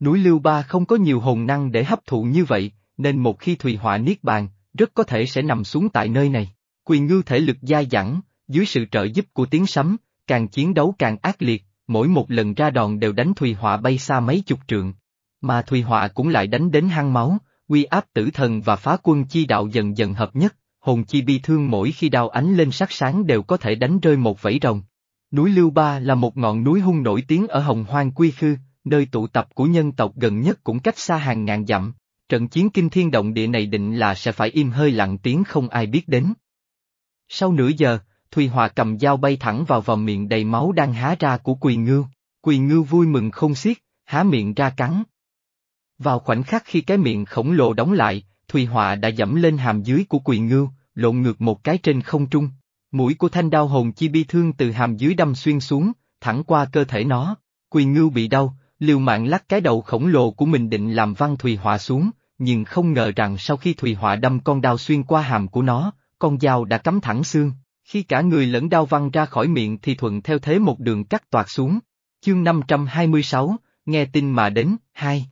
[SPEAKER 1] Núi Lưu Ba không có nhiều hồn năng để hấp thụ như vậy, nên một khi Thùy Họa niết bàn, rất có thể sẽ nằm xuống tại nơi này. Quỳ ngưu thể lực dai dẳng, dưới sự trợ giúp của tiếng sấm, càng chiến đấu càng ác liệt, mỗi một lần ra đòn đều đánh Thùy Họa bay xa mấy chục trượng. Mà Thùy Họa cũng lại đánh đến hăng máu, quy áp tử thần và phá quân chi đạo dần dần hợp nhất, hồn chi bi thương mỗi khi đao ánh lên sắc sáng đều có thể đánh rơi một vảy rồng. Núi Lưu Ba là một ngọn núi hung nổi tiếng ở Hồng Hoang Quy Khư, nơi tụ tập của nhân tộc gần nhất cũng cách xa hàng ngàn dặm. Trận chiến kinh thiên động địa này định là sẽ phải im hơi lặng tiếng không ai biết đến. Sau nửa giờ, Thùy Hòa cầm dao bay thẳng vào vào miệng đầy máu đang há ra của Quỳ Ngưu. Quỳ Ngưu vui mừng không xiết, há miệng ra cắn. Vào khoảnh khắc khi cái miệng khổng lồ đóng lại, Thùy Họa đã dẫm lên hàm dưới của Quỳ Ngưu, lộn ngược một cái trên không trung. Mũi của thanh đao hồn chi bi thương từ hàm dưới đâm xuyên xuống, thẳng qua cơ thể nó. Quỳ Ngưu bị đau, liều mạng lắc cái đầu khổng lồ của mình định làm văng Thùy Họa xuống, nhưng không ngờ rằng sau khi Thùy Họa đâm con đao xuyên qua hàm của nó, con dao đã cắm thẳng xương, khi cả người lẫn đao văng ra khỏi miệng thì thuận theo thế một đường cắt toạt xuống. Chương 526, nghe tin mà đến, hai.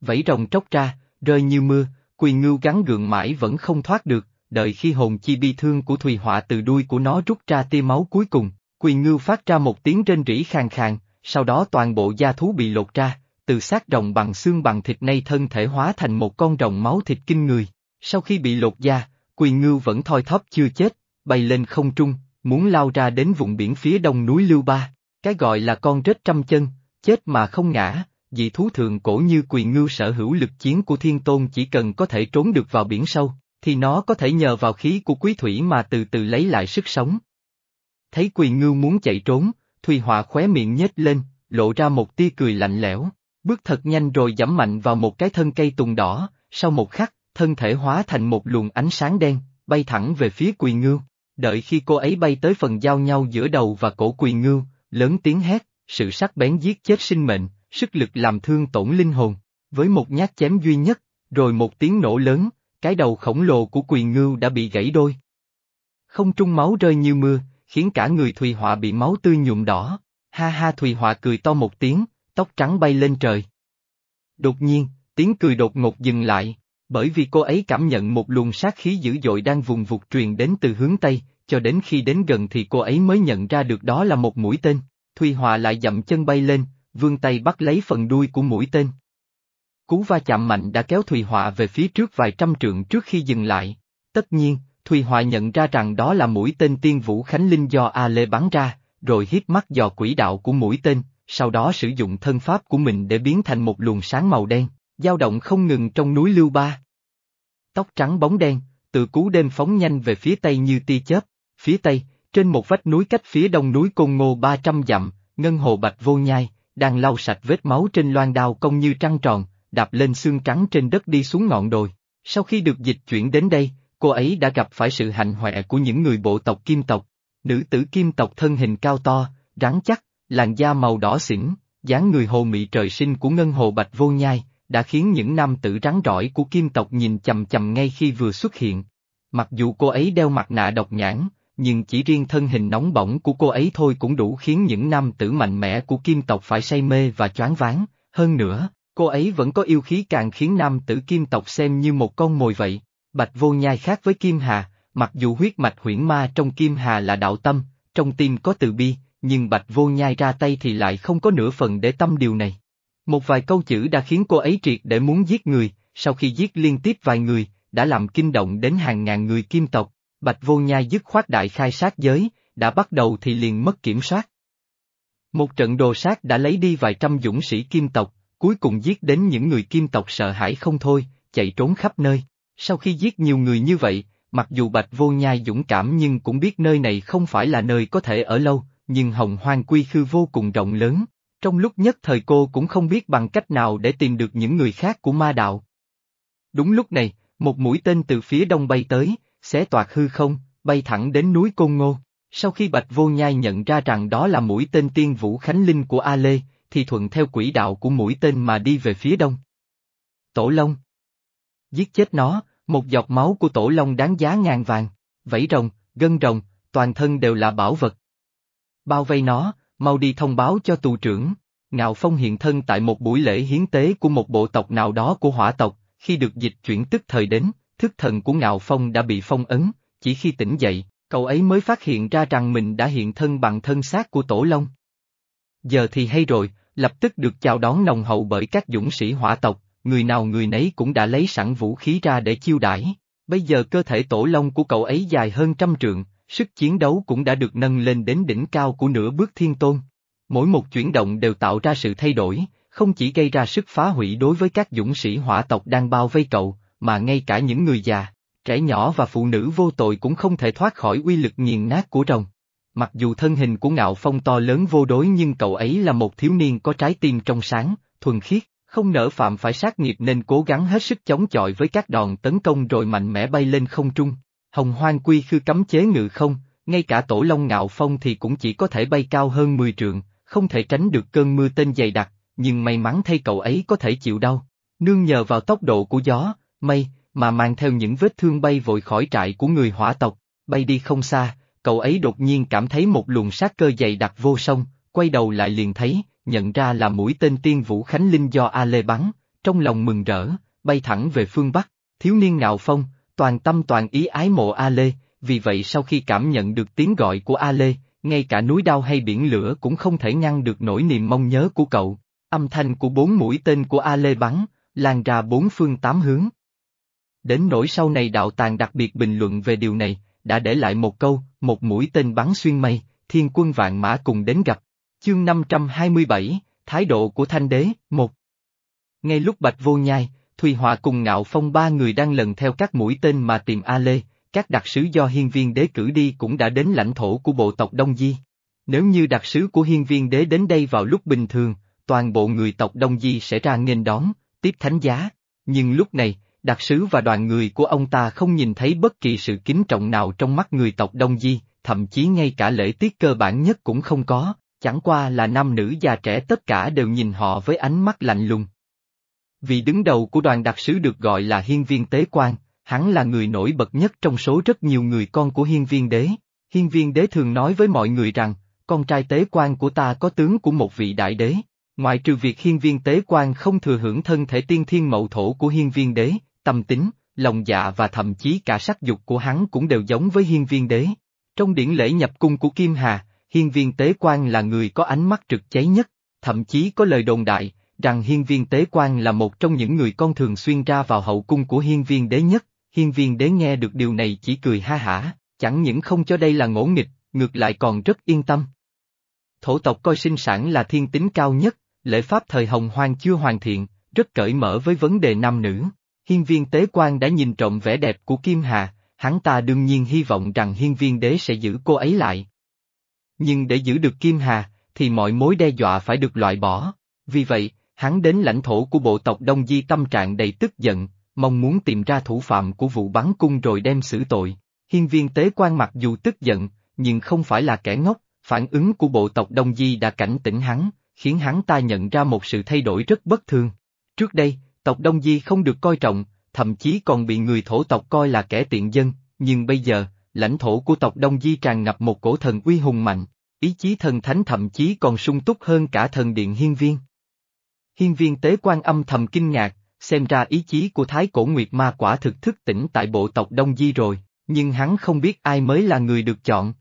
[SPEAKER 1] Vẫy rồng tróc ra, rơi như mưa, quỳ ngưu gắn gượng mãi vẫn không thoát được, đợi khi hồn chi bi thương của Thùy Họa từ đuôi của nó rút ra tia máu cuối cùng, quỳ ngưu phát ra một tiếng rên rỉ khàn khàn, sau đó toàn bộ da thú bị lột ra, từ xác rồng bằng xương bằng thịt nay thân thể hóa thành một con rồng máu thịt kinh người. Sau khi bị lột da, quỳ ngưu vẫn thoi thóp chưa chết, bay lên không trung, muốn lao ra đến vùng biển phía đông núi Lưu Ba. Cái gọi là con rết trăm chân, chết mà không ngã, dị thú thường cổ như quỳ ngưu sở hữu lực chiến của thiên tôn chỉ cần có thể trốn được vào biển sâu, thì nó có thể nhờ vào khí của quý thủy mà từ từ lấy lại sức sống. Thấy quỳ ngưu muốn chạy trốn, Thùy Họa khóe miệng nhếch lên, lộ ra một tia cười lạnh lẽo, bước thật nhanh rồi giẫm mạnh vào một cái thân cây tùng đỏ, sau một khắc, thân thể hóa thành một luồng ánh sáng đen, bay thẳng về phía quỳ ngưu. Đợi khi cô ấy bay tới phần giao nhau giữa đầu và cổ quỳ ngưu, lớn tiếng hét, sự sắc bén giết chết sinh mệnh, sức lực làm thương tổn linh hồn. Với một nhát chém duy nhất, rồi một tiếng nổ lớn, cái đầu khổng lồ của quỳ ngưu đã bị gãy đôi. Không trung máu rơi như mưa, khiến cả người Thùy Họa bị máu tươi nhuộm đỏ. Ha ha Thùy Họa cười to một tiếng, tóc trắng bay lên trời. Đột nhiên, tiếng cười đột ngột dừng lại, bởi vì cô ấy cảm nhận một luồng sát khí dữ dội đang vùng vụt truyền đến từ hướng Tây, cho đến khi đến gần thì cô ấy mới nhận ra được đó là một mũi tên. Thùy Hòa lại dậm chân bay lên, vươn tay bắt lấy phần đuôi của mũi tên. Cú va chạm mạnh đã kéo Thùy Hòa về phía trước vài trăm trượng trước khi dừng lại. Tất nhiên, Thùy Hòa nhận ra rằng đó là mũi tên tiên vũ Khánh Linh do A Lê bắn ra, rồi hít mắt dò quỹ đạo của mũi tên, sau đó sử dụng thân pháp của mình để biến thành một luồng sáng màu đen, dao động không ngừng trong núi Lưu Ba. Tóc trắng bóng đen, từ cú đêm phóng nhanh về phía tây như tia chớp, phía tây, trên một vách núi cách phía đông núi Côn Ngô 300 dặm, ngân hồ bạch vô nhai, đang lau sạch vết máu trên loan đao công như trăng tròn, đạp lên xương trắng trên đất đi xuống ngọn đồi. Sau khi được dịch chuyển đến đây, cô ấy đã gặp phải sự hạnh hoẹ của những người bộ tộc kim tộc. Nữ tử kim tộc thân hình cao to, rắn chắc, làn da màu đỏ xỉn, dáng người hồ mị trời sinh của ngân hồ bạch vô nhai, đã khiến những nam tử rắn rỏi của kim tộc nhìn chầm chầm ngay khi vừa xuất hiện. Mặc dù cô ấy đeo mặt nạ độc nhãn, nhưng chỉ riêng thân hình nóng bỏng của cô ấy thôi cũng đủ khiến những nam tử mạnh mẽ của kim tộc phải say mê và choáng váng, hơn nữa, cô ấy vẫn có yêu khí càng khiến nam tử kim tộc xem như một con mồi vậy. Bạch vô nhai khác với kim hà, mặc dù huyết mạch huyễn ma trong kim hà là đạo tâm, trong tim có từ bi, nhưng bạch vô nhai ra tay thì lại không có nửa phần để tâm điều này. Một vài câu chữ đã khiến cô ấy triệt để muốn giết người, sau khi giết liên tiếp vài người, đã làm kinh động đến hàng ngàn người kim tộc, bạch vô nhai dứt khoát đại khai sát giới, đã bắt đầu thì liền mất kiểm soát. Một trận đồ sát đã lấy đi vài trăm dũng sĩ kim tộc, cuối cùng giết đến những người kim tộc sợ hãi không thôi, chạy trốn khắp nơi. Sau khi giết nhiều người như vậy, mặc dù Bạch Vô Nhai dũng cảm nhưng cũng biết nơi này không phải là nơi có thể ở lâu, nhưng hồng hoang quy khư vô cùng rộng lớn. Trong lúc nhất thời cô cũng không biết bằng cách nào để tìm được những người khác của ma đạo. Đúng lúc này, một mũi tên từ phía đông bay tới, xé toạc hư không, bay thẳng đến núi Côn Ngô. Sau khi Bạch Vô Nhai nhận ra rằng đó là mũi tên tiên vũ Khánh Linh của A Lê, thì thuận theo quỹ đạo của mũi tên mà đi về phía đông. Tổ Long Giết chết nó, một giọt máu của Tổ Long đáng giá ngàn vàng, vảy rồng, gân rồng, toàn thân đều là bảo vật. Bao vây nó, mau đi thông báo cho tù trưởng. Ngạo Phong hiện thân tại một buổi lễ hiến tế của một bộ tộc nào đó của hỏa tộc, khi được dịch chuyển tức thời đến, thức thần của Ngạo Phong đã bị phong ấn, chỉ khi tỉnh dậy, cậu ấy mới phát hiện ra rằng mình đã hiện thân bằng thân xác của Tổ Long. Giờ thì hay rồi, lập tức được chào đón nồng hậu bởi các dũng sĩ hỏa tộc, người nào người nấy cũng đã lấy sẵn vũ khí ra để chiêu đãi. Bây giờ cơ thể tổ long của cậu ấy dài hơn trăm trượng, sức chiến đấu cũng đã được nâng lên đến đỉnh cao của nửa bước thiên tôn. Mỗi một chuyển động đều tạo ra sự thay đổi, không chỉ gây ra sức phá hủy đối với các dũng sĩ hỏa tộc đang bao vây cậu, mà ngay cả những người già, trẻ nhỏ và phụ nữ vô tội cũng không thể thoát khỏi uy lực nghiền nát của rồng. Mặc dù thân hình của ngạo phong to lớn vô đối nhưng cậu ấy là một thiếu niên có trái tim trong sáng, thuần khiết, không nỡ phạm phải sát nghiệp nên cố gắng hết sức chống chọi với các đòn tấn công rồi mạnh mẽ bay lên không trung. Hồng hoang quy khư cấm chế ngự không, ngay cả tổ long ngạo phong thì cũng chỉ có thể bay cao hơn 10 trượng, không thể tránh được cơn mưa tên dày đặc, nhưng may mắn thay cậu ấy có thể chịu đau. Nương nhờ vào tốc độ của gió, mây, mà mang theo những vết thương bay vội khỏi trại của người hỏa tộc, bay đi không xa, cậu ấy đột nhiên cảm thấy một luồng sát cơ dày đặc vô song, quay đầu lại liền thấy, nhận ra là mũi tên tiên Vũ Khánh Linh do A Lê bắn, trong lòng mừng rỡ, bay thẳng về phương Bắc. Thiếu niên ngạo phong, toàn tâm toàn ý ái mộ A Lê, vì vậy sau khi cảm nhận được tiếng gọi của A Lê, ngay cả núi đao hay biển lửa cũng không thể ngăn được nỗi niềm mong nhớ của cậu. Âm thanh của bốn mũi tên của A Lê bắn, lan ra bốn phương tám hướng. Đến nỗi sau này đạo tàng đặc biệt bình luận về điều này, đã để lại một câu, một mũi tên bắn xuyên mây, thiên quân vạn mã cùng đến gặp. Chương 527, Thái độ của Thanh Đế, một Ngay lúc Bạch Vô Nhai, Thùy Họa cùng Ngạo Phong ba người đang lần theo các mũi tên mà tìm A Lê, các đặc sứ do hiên viên đế cử đi cũng đã đến lãnh thổ của bộ tộc Đông Di. Nếu như đặc sứ của hiên viên đế đến đây vào lúc bình thường, toàn bộ người tộc Đông Di sẽ ra nghênh đón, tiếp thánh giá. Nhưng lúc này, đặc sứ và đoàn người của ông ta không nhìn thấy bất kỳ sự kính trọng nào trong mắt người tộc Đông Di, thậm chí ngay cả lễ tiết cơ bản nhất cũng không có, chẳng qua là nam nữ già trẻ tất cả đều nhìn họ với ánh mắt lạnh lùng. Vị đứng đầu của đoàn đặc sứ được gọi là hiên viên tế quan, hắn là người nổi bật nhất trong số rất nhiều người con của hiên viên đế. Hiên viên đế thường nói với mọi người rằng, con trai tế quan của ta có tướng của một vị đại đế. Ngoại trừ việc hiên viên tế quan không thừa hưởng thân thể tiên thiên mậu thổ của hiên viên đế, tâm tính, lòng dạ và thậm chí cả sắc dục của hắn cũng đều giống với hiên viên đế. Trong điển lễ nhập cung của Kim Hà, hiên viên tế quan là người có ánh mắt trực cháy nhất, thậm chí có lời đồn đại, rằng hiên viên tế quan là một trong những người con thường xuyên ra vào hậu cung của hiên viên đế nhất, hiên viên đế nghe được điều này chỉ cười ha hả, chẳng những không cho đây là ngỗ nghịch, ngược lại còn rất yên tâm. Thổ tộc coi sinh sản là thiên tính cao nhất, lễ pháp thời hồng hoang chưa hoàn thiện, rất cởi mở với vấn đề nam nữ. Hiên viên tế quan đã nhìn trộm vẻ đẹp của Kim Hà, hắn ta đương nhiên hy vọng rằng hiên viên đế sẽ giữ cô ấy lại. Nhưng để giữ được Kim Hà, thì mọi mối đe dọa phải được loại bỏ. Vì vậy, hắn đến lãnh thổ của bộ tộc Đông Di tâm trạng đầy tức giận, mong muốn tìm ra thủ phạm của vụ bắn cung rồi đem xử tội. Hiên viên tế quan mặc dù tức giận, nhưng không phải là kẻ ngốc, phản ứng của bộ tộc Đông Di đã cảnh tỉnh hắn, khiến hắn ta nhận ra một sự thay đổi rất bất thường. Trước đây, tộc Đông Di không được coi trọng, thậm chí còn bị người thổ tộc coi là kẻ tiện dân, nhưng bây giờ, lãnh thổ của tộc Đông Di tràn ngập một cổ thần uy hùng mạnh, ý chí thần thánh thậm chí còn sung túc hơn cả thần điện hiên viên. Hiên viên tế quan âm thầm kinh ngạc, xem ra ý chí của Thái Cổ Nguyệt Ma quả thực thức tỉnh tại bộ tộc Đông Di rồi, nhưng hắn không biết ai mới là người được chọn.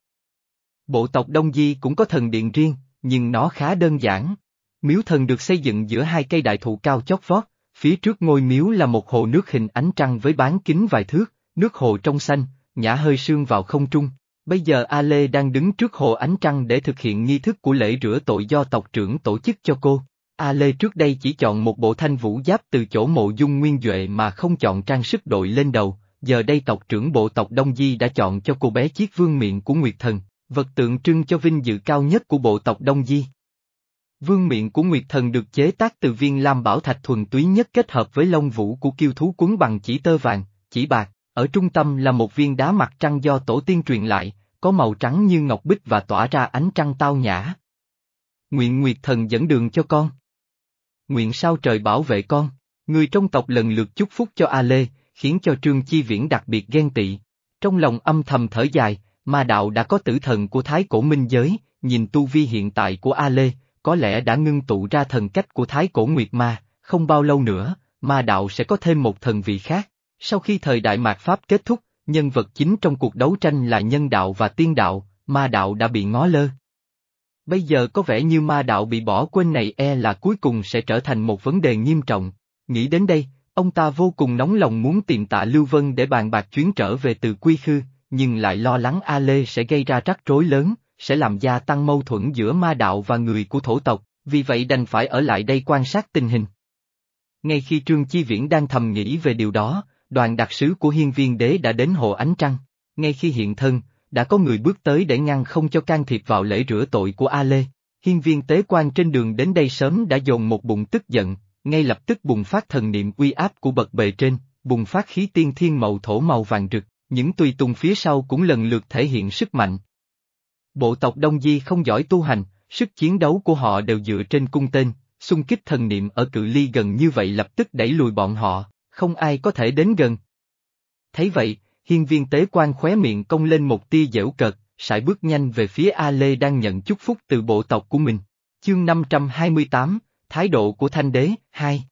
[SPEAKER 1] Bộ tộc Đông Di cũng có thần điện riêng, nhưng nó khá đơn giản. Miếu thần được xây dựng giữa hai cây đại thụ cao chót vót, phía trước ngôi miếu là một hồ nước hình ánh trăng với bán kính vài thước, nước hồ trong xanh, nhả hơi sương vào không trung. Bây giờ A Lê đang đứng trước hồ ánh trăng để thực hiện nghi thức của lễ rửa tội do tộc trưởng tổ chức cho cô. A Lê trước đây chỉ chọn một bộ thanh vũ giáp từ chỗ mộ dung nguyên Duệ mà không chọn trang sức đội lên đầu, giờ đây tộc trưởng bộ tộc Đông Di đã chọn cho cô bé chiếc vương miệng của Nguyệt Thần, vật tượng trưng cho vinh dự cao nhất của bộ tộc Đông Di. Vương miệng của Nguyệt Thần được chế tác từ viên lam bảo thạch thuần túy nhất kết hợp với lông vũ của kiêu thú cuốn bằng chỉ tơ vàng, chỉ bạc, ở trung tâm là một viên đá mặt trăng do tổ tiên truyền lại, có màu trắng như ngọc bích và tỏa ra ánh trăng tao nhã. Nguyện Nguyệt Thần dẫn đường cho con nguyện sao trời bảo vệ con. Người trong tộc lần lượt chúc phúc cho A Lê, khiến cho Trương Chi Viễn đặc biệt ghen tị. Trong lòng âm thầm thở dài, ma đạo đã có tử thần của Thái Cổ Minh Giới, nhìn tu vi hiện tại của A Lê, có lẽ đã ngưng tụ ra thần cách của Thái Cổ Nguyệt Ma, không bao lâu nữa, ma đạo sẽ có thêm một thần vị khác. Sau khi thời đại mạt Pháp kết thúc, nhân vật chính trong cuộc đấu tranh là nhân đạo và tiên đạo, ma đạo đã bị ngó lơ. Bây giờ có vẻ như ma đạo bị bỏ quên này e là cuối cùng sẽ trở thành một vấn đề nghiêm trọng. Nghĩ đến đây, ông ta vô cùng nóng lòng muốn tìm tạ Lưu Vân để bàn bạc chuyến trở về từ Quy Khư, nhưng lại lo lắng A Lê sẽ gây ra rắc rối lớn, sẽ làm gia tăng mâu thuẫn giữa ma đạo và người của thổ tộc, vì vậy đành phải ở lại đây quan sát tình hình. Ngay khi Trương Chi Viễn đang thầm nghĩ về điều đó, đoàn đặc sứ của hiên viên đế đã đến Hồ Ánh Trăng. Ngay khi hiện thân, đã có người bước tới để ngăn không cho can thiệp vào lễ rửa tội của A Lê. Hiên viên tế quan trên đường đến đây sớm đã dồn một bụng tức giận, ngay lập tức bùng phát thần niệm uy áp của bậc bề trên, bùng phát khí tiên thiên màu thổ màu vàng rực, những tùy tùng phía sau cũng lần lượt thể hiện sức mạnh. Bộ tộc Đông Di không giỏi tu hành, sức chiến đấu của họ đều dựa trên cung tên, xung kích thần niệm ở cự ly gần như vậy lập tức đẩy lùi bọn họ, không ai có thể đến gần. Thấy vậy, hiên viên tế quan khóe miệng cong lên một tia dễu cợt, sải bước nhanh về phía A Lê đang nhận chúc phúc từ bộ tộc của mình. Chương 528, Thái độ của Thanh Đế, 2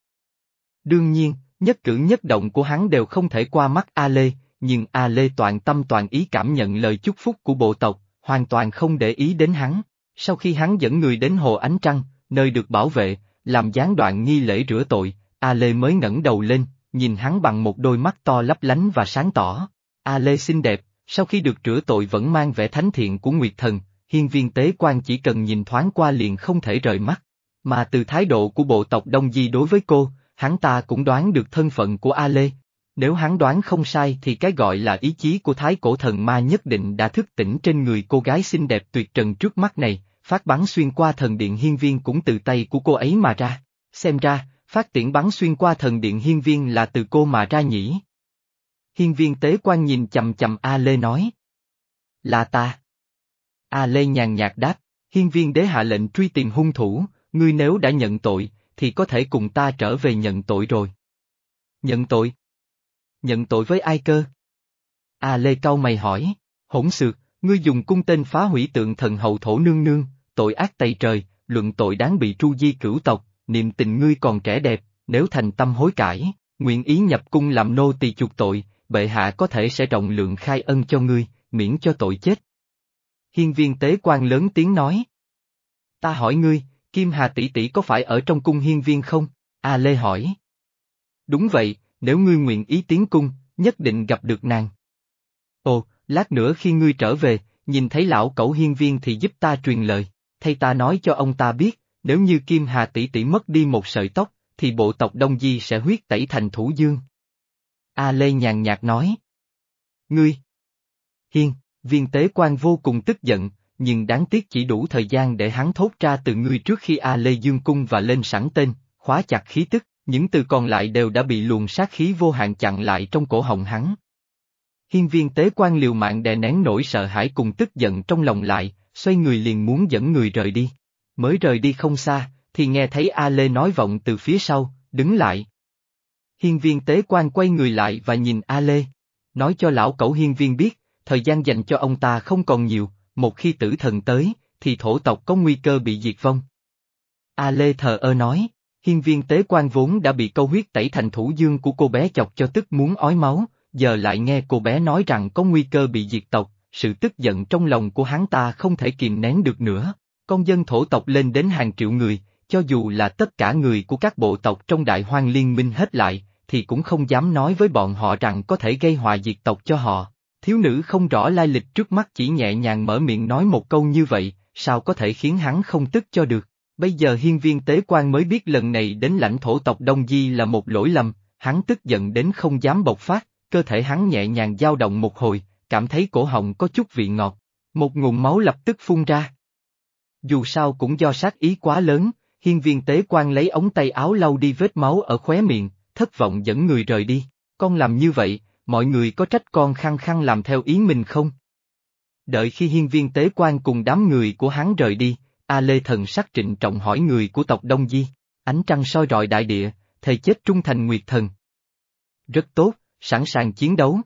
[SPEAKER 1] Đương nhiên, nhất cử nhất động của hắn đều không thể qua mắt A Lê, nhưng A Lê toàn tâm toàn ý cảm nhận lời chúc phúc của bộ tộc, hoàn toàn không để ý đến hắn. Sau khi hắn dẫn người đến Hồ Ánh Trăng, nơi được bảo vệ, làm gián đoạn nghi lễ rửa tội, A Lê mới ngẩng đầu lên, nhìn hắn bằng một đôi mắt to lấp lánh và sáng tỏ. A Lê xinh đẹp, sau khi được rửa tội vẫn mang vẻ thánh thiện của Nguyệt Thần, hiên viên tế quan chỉ cần nhìn thoáng qua liền không thể rời mắt. Mà từ thái độ của bộ tộc Đông Di đối với cô, hắn ta cũng đoán được thân phận của A Lê. Nếu hắn đoán không sai thì cái gọi là ý chí của thái cổ thần ma nhất định đã thức tỉnh trên người cô gái xinh đẹp tuyệt trần trước mắt này, phát bắn xuyên qua thần điện hiên viên cũng từ tay của cô ấy mà ra. Xem ra, phát tiễn bắn xuyên qua thần điện hiên viên là từ cô mà ra nhỉ. Hiên viên tế quan nhìn chầm chầm A Lê nói. Là ta. A Lê nhàn nhạt đáp, hiên viên đế hạ lệnh truy tìm hung thủ, ngươi nếu đã nhận tội, thì có thể cùng ta trở về nhận tội rồi. Nhận tội? Nhận tội với ai cơ? A Lê cau mày hỏi, hỗn xược, ngươi dùng cung tên phá hủy tượng thần hậu thổ nương nương, tội ác tày trời, luận tội đáng bị tru di cửu tộc, Niềm tình ngươi còn trẻ đẹp, nếu thành tâm hối cải, nguyện ý nhập cung làm nô tỳ chuộc tội, bệ hạ có thể sẽ rộng lượng khai ân cho ngươi, miễn cho tội chết. Hiên viên tế quan lớn tiếng nói. Ta hỏi ngươi, Kim Hà tỷ tỷ có phải ở trong cung hiên viên không? A Lê hỏi. Đúng vậy, nếu ngươi nguyện ý tiến cung, nhất định gặp được nàng. Ồ, lát nữa khi ngươi trở về, nhìn thấy lão cẩu hiên viên thì giúp ta truyền lời, thay ta nói cho ông ta biết, nếu như Kim Hà tỷ tỷ mất đi một sợi tóc, thì bộ tộc Đông Di sẽ huyết tẩy thành thủ dương. A Lê nhàn nhạt nói. Ngươi! Hiên, viên tế quan vô cùng tức giận, nhưng đáng tiếc chỉ đủ thời gian để hắn thốt ra từ ngươi trước khi A Lê Dương Cung và lên sẵn tên, khóa chặt khí tức, những từ còn lại đều đã bị luồng sát khí vô hạn chặn lại trong cổ họng hắn. Hiên viên tế quan liều mạng đè nén nỗi sợ hãi cùng tức giận trong lòng lại, xoay người liền muốn dẫn người rời đi. Mới rời đi không xa, thì nghe thấy A Lê nói vọng từ phía sau, đứng lại. Hiên viên tế quan quay người lại và nhìn A Lê. Nói cho lão cẩu hiên viên biết, thời gian dành cho ông ta không còn nhiều, một khi tử thần tới, thì thổ tộc có nguy cơ bị diệt vong. A Lê thờ ơ nói, hiên viên tế quan vốn đã bị câu huyết tẩy thành thủ dương của cô bé chọc cho tức muốn ói máu, giờ lại nghe cô bé nói rằng có nguy cơ bị diệt tộc, sự tức giận trong lòng của hắn ta không thể kìm nén được nữa. Con dân thổ tộc lên đến hàng triệu người, cho dù là tất cả người của các bộ tộc trong đại hoang liên minh hết lại, thì cũng không dám nói với bọn họ rằng có thể gây hòa diệt tộc cho họ. Thiếu nữ không rõ lai lịch trước mắt chỉ nhẹ nhàng mở miệng nói một câu như vậy, sao có thể khiến hắn không tức cho được. Bây giờ hiên viên tế quan mới biết lần này đến lãnh thổ tộc Đông Di là một lỗi lầm, hắn tức giận đến không dám bộc phát, cơ thể hắn nhẹ nhàng dao động một hồi, cảm thấy cổ họng có chút vị ngọt. Một nguồn máu lập tức phun ra. Dù sao cũng do sát ý quá lớn, hiên viên tế quan lấy ống tay áo lau đi vết máu ở khóe miệng, thất vọng dẫn người rời đi. Con làm như vậy, mọi người có trách con khăng khăng làm theo ý mình không? Đợi khi hiên viên tế quan cùng đám người của hắn rời đi, A Lê thần sắc trịnh trọng hỏi người của tộc Đông Di, ánh trăng soi rọi đại địa, thầy chết trung thành nguyệt thần. Rất tốt, sẵn sàng chiến đấu.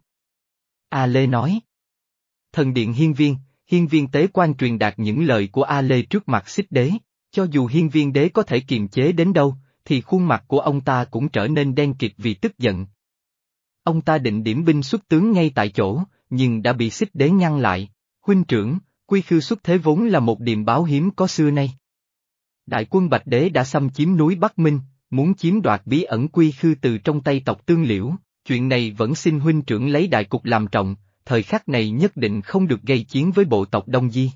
[SPEAKER 1] A Lê nói. Thần điện hiên viên, hiên viên tế quan truyền đạt những lời của A Lê trước mặt xích đế, cho dù hiên viên đế có thể kiềm chế đến đâu, thì khuôn mặt của ông ta cũng trở nên đen kịt vì tức giận. Ông ta định điểm binh xuất tướng ngay tại chỗ, nhưng đã bị xích đế ngăn lại. Huynh trưởng, quy khư xuất thế vốn là một điểm báo hiếm có xưa nay. Đại quân Bạch Đế đã xâm chiếm núi Bắc Minh, muốn chiếm đoạt bí ẩn quy khư từ trong tay tộc Tương Liễu, chuyện này vẫn xin huynh trưởng lấy đại cục làm trọng, thời khắc này nhất định không được gây chiến với bộ tộc Đông Di.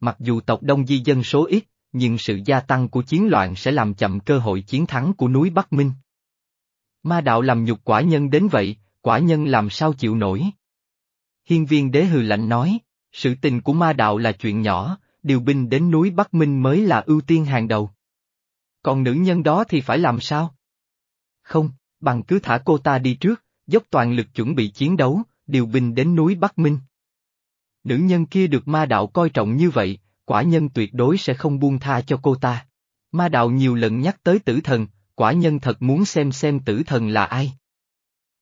[SPEAKER 1] Mặc dù tộc Đông Di dân số ít, nhưng sự gia tăng của chiến loạn sẽ làm chậm cơ hội chiến thắng của núi Bắc Minh. Ma đạo làm nhục quả nhân đến vậy, quả nhân làm sao chịu nổi. Hiên viên đế hừ lạnh nói, sự tình của ma đạo là chuyện nhỏ, điều binh đến núi Bắc Minh mới là ưu tiên hàng đầu. Còn nữ nhân đó thì phải làm sao? Không, bằng cứ thả cô ta đi trước, dốc toàn lực chuẩn bị chiến đấu, điều binh đến núi Bắc Minh. Nữ nhân kia được ma đạo coi trọng như vậy, quả nhân tuyệt đối sẽ không buông tha cho cô ta. Ma đạo nhiều lần nhắc tới tử thần, quả nhân thật muốn xem xem tử thần là ai.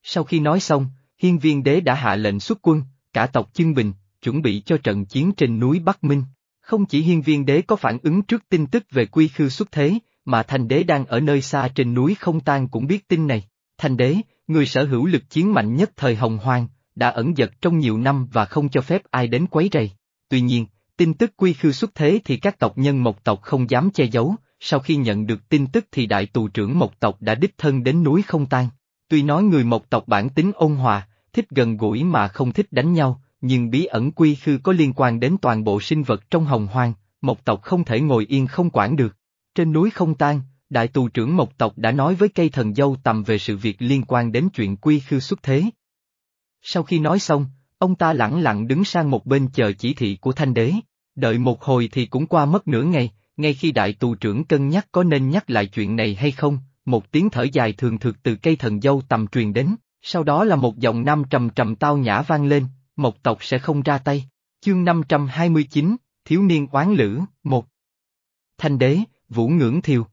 [SPEAKER 1] Sau khi nói xong, hiên viên đế đã hạ lệnh xuất quân, cả tộc Chương Bình, chuẩn bị cho trận chiến trên núi Bắc Minh. Không chỉ hiên viên đế có phản ứng trước tin tức về quy khư xuất thế, mà thành đế đang ở nơi xa trên núi không tan cũng biết tin này. Thành đế, người sở hữu lực chiến mạnh nhất thời hồng hoang, đã ẩn giật trong nhiều năm và không cho phép ai đến quấy rầy. Tuy nhiên, tin tức quy khư xuất thế thì các tộc nhân một tộc không dám che giấu, sau khi nhận được tin tức thì đại tù trưởng một tộc đã đích thân đến núi không tan. Tuy nói người một tộc bản tính ôn hòa, thích gần gũi mà không thích đánh nhau, nhưng bí ẩn quy khư có liên quan đến toàn bộ sinh vật trong hồng hoang, một tộc không thể ngồi yên không quản được. Trên núi không tan, đại tù trưởng một tộc đã nói với cây thần dâu tầm về sự việc liên quan đến chuyện quy khư xuất thế. Sau khi nói xong, ông ta lặng lặng đứng sang một bên chờ chỉ thị của thanh đế, đợi một hồi thì cũng qua mất nửa ngày, ngay khi đại tù trưởng cân nhắc có nên nhắc lại chuyện này hay không, một tiếng thở dài thường thực từ cây thần dâu tầm truyền đến, sau đó là một giọng nam trầm trầm tao nhã vang lên, một tộc sẽ không ra tay. Chương 529, Thiếu niên oán lữ, một. Thanh đế, Vũ Ngưỡng Thiều.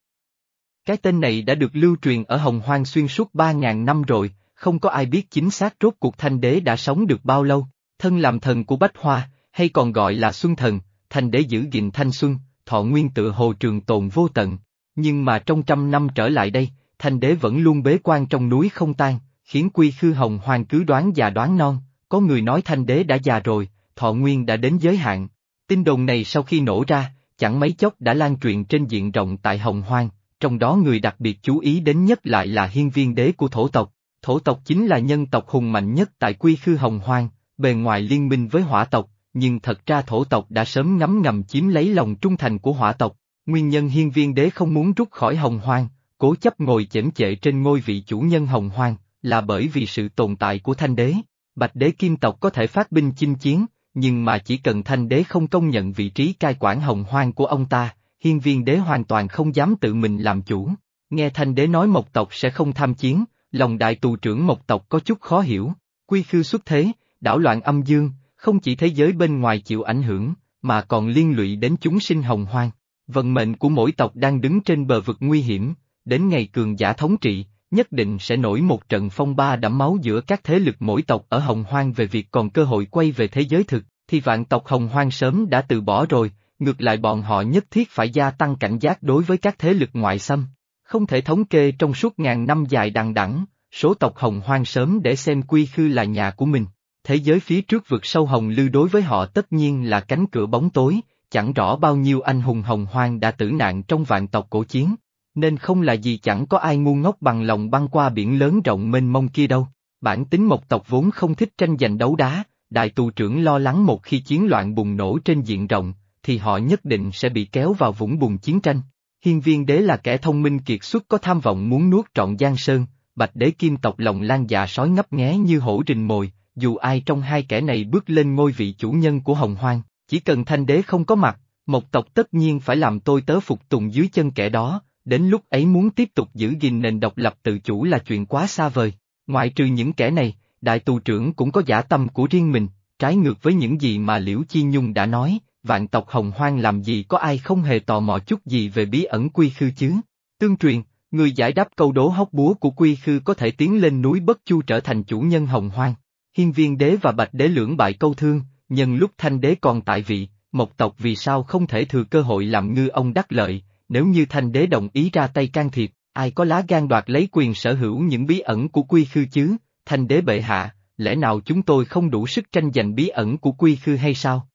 [SPEAKER 1] Cái tên này đã được lưu truyền ở Hồng Hoang xuyên suốt 3.000 năm rồi, không có ai biết chính xác rốt cuộc thanh đế đã sống được bao lâu, thân làm thần của Bách Hoa, hay còn gọi là Xuân Thần, thanh đế giữ gìn thanh xuân, thọ nguyên tự hồ trường tồn vô tận. Nhưng mà trong trăm năm trở lại đây, thanh đế vẫn luôn bế quan trong núi không tan, khiến quy khư hồng hoàng cứ đoán già đoán non, có người nói thanh đế đã già rồi, thọ nguyên đã đến giới hạn. Tin đồn này sau khi nổ ra, chẳng mấy chốc đã lan truyền trên diện rộng tại hồng hoang, trong đó người đặc biệt chú ý đến nhất lại là hiên viên đế của thổ tộc. Thổ tộc chính là nhân tộc hùng mạnh nhất tại quy khư hồng hoang, bề ngoài liên minh với hỏa tộc, nhưng thật ra thổ tộc đã sớm ngấm ngầm chiếm lấy lòng trung thành của hỏa tộc. Nguyên nhân hiên viên đế không muốn rút khỏi hồng hoang, cố chấp ngồi chễm chệ trên ngôi vị chủ nhân hồng hoang, là bởi vì sự tồn tại của thanh đế. Bạch đế kim tộc có thể phát binh chinh chiến, nhưng mà chỉ cần thanh đế không công nhận vị trí cai quản hồng hoang của ông ta, hiên viên đế hoàn toàn không dám tự mình làm chủ. Nghe thanh đế nói mộc tộc sẽ không tham chiến, lòng đại tù trưởng mộc tộc có chút khó hiểu. Quy khư xuất thế, đảo loạn âm dương, không chỉ thế giới bên ngoài chịu ảnh hưởng, mà còn liên lụy đến chúng sinh hồng hoang. Vận mệnh của mỗi tộc đang đứng trên bờ vực nguy hiểm, đến ngày cường giả thống trị, nhất định sẽ nổi một trận phong ba đẫm máu giữa các thế lực mỗi tộc ở Hồng Hoang về việc còn cơ hội quay về thế giới thực, thì vạn tộc Hồng Hoang sớm đã từ bỏ rồi, ngược lại bọn họ nhất thiết phải gia tăng cảnh giác đối với các thế lực ngoại xâm. Không thể thống kê trong suốt ngàn năm dài đằng đẵng, số tộc Hồng Hoang sớm để xem quy khư là nhà của mình. Thế giới phía trước vực sâu Hồng Lư đối với họ tất nhiên là cánh cửa bóng tối, chẳng rõ bao nhiêu anh hùng Hồng Hoang đã tử nạn trong vạn tộc cổ chiến, nên không là gì chẳng có ai ngu ngốc bằng lòng băng qua biển lớn rộng mênh mông kia đâu. Bản tính một tộc vốn không thích tranh giành đấu đá, đại tù trưởng lo lắng một khi chiến loạn bùng nổ trên diện rộng, thì họ nhất định sẽ bị kéo vào vũng bùn chiến tranh. Hiên viên đế là kẻ thông minh kiệt xuất có tham vọng muốn nuốt trọn Giang Sơn, bạch đế kim tộc lòng lan dạ sói ngấp nghé như hổ rình mồi, dù ai trong hai kẻ này bước lên ngôi vị chủ nhân của hồng hoang, chỉ cần thanh đế không có mặt, mộc tộc tất nhiên phải làm tôi tớ phục tùng dưới chân kẻ đó, đến lúc ấy muốn tiếp tục giữ gìn nền độc lập tự chủ là chuyện quá xa vời. Ngoại trừ những kẻ này, đại tù trưởng cũng có giả tâm của riêng mình, trái ngược với những gì mà Liễu Chi Nhung đã nói, vạn tộc hồng hoang làm gì có ai không hề tò mò chút gì về bí ẩn quy khư chứ. Tương truyền, người giải đáp câu đố hóc búa của quy khư có thể tiến lên núi Bất Chu trở thành chủ nhân hồng hoang. Hiên viên đế và bạch đế lưỡng bại câu thương, nhân lúc thanh đế còn tại vị, mộc tộc vì sao không thể thừa cơ hội làm ngư ông đắc lợi, nếu như thanh đế đồng ý ra tay can thiệp, ai có lá gan đoạt lấy quyền sở hữu những bí ẩn của quy khư chứ, thanh đế bệ hạ, lẽ nào chúng tôi không đủ sức tranh giành bí ẩn của quy khư hay sao?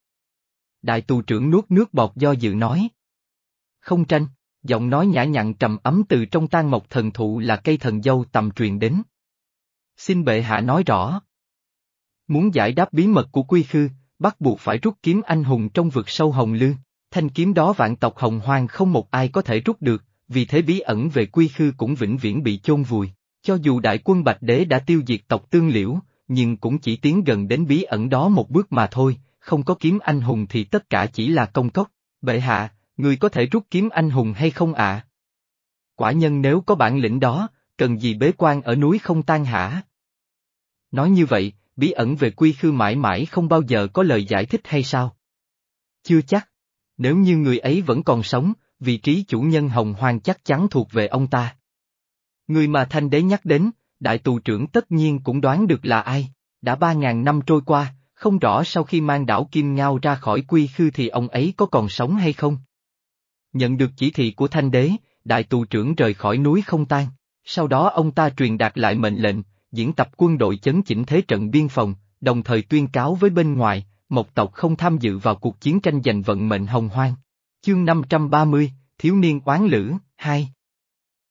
[SPEAKER 1] Đại tù trưởng nuốt nước bọt do dự nói. Không tranh, giọng nói nhã nhặn trầm ấm từ trong tan mộc thần thụ là cây thần dâu tầm truyền đến. Xin bệ hạ nói rõ. Muốn giải đáp bí mật của quy khư, bắt buộc phải rút kiếm anh hùng trong vực sâu hồng lương. Thanh kiếm đó vạn tộc hồng hoang không một ai có thể rút được, vì thế bí ẩn về quy khư cũng vĩnh viễn bị chôn vùi. Cho dù đại quân Bạch Đế đã tiêu diệt tộc tương liễu, nhưng cũng chỉ tiến gần đến bí ẩn đó một bước mà thôi, không có kiếm anh hùng thì tất cả chỉ là công cốc. Bệ hạ, người có thể rút kiếm anh hùng hay không ạ? Quả nhân nếu có bản lĩnh đó, cần gì bế quan ở núi không tan hả? Nói như vậy, bí ẩn về quy khư mãi mãi không bao giờ có lời giải thích hay sao? Chưa chắc. Nếu như người ấy vẫn còn sống, vị trí chủ nhân hồng hoang chắc chắn thuộc về ông ta. Người mà thanh đế nhắc đến, đại tù trưởng tất nhiên cũng đoán được là ai. Đã ba ngàn năm trôi qua, không rõ sau khi mang đảo Kim Ngao ra khỏi quy khư thì ông ấy có còn sống hay không. Nhận được chỉ thị của thanh đế, đại tù trưởng rời khỏi núi không tan. Sau đó ông ta truyền đạt lại mệnh lệnh, diễn tập quân đội chấn chỉnh thế trận biên phòng, đồng thời tuyên cáo với bên ngoài, một tộc không tham dự vào cuộc chiến tranh giành vận mệnh hồng hoang. Chương 530, Thiếu niên oán lữ, 2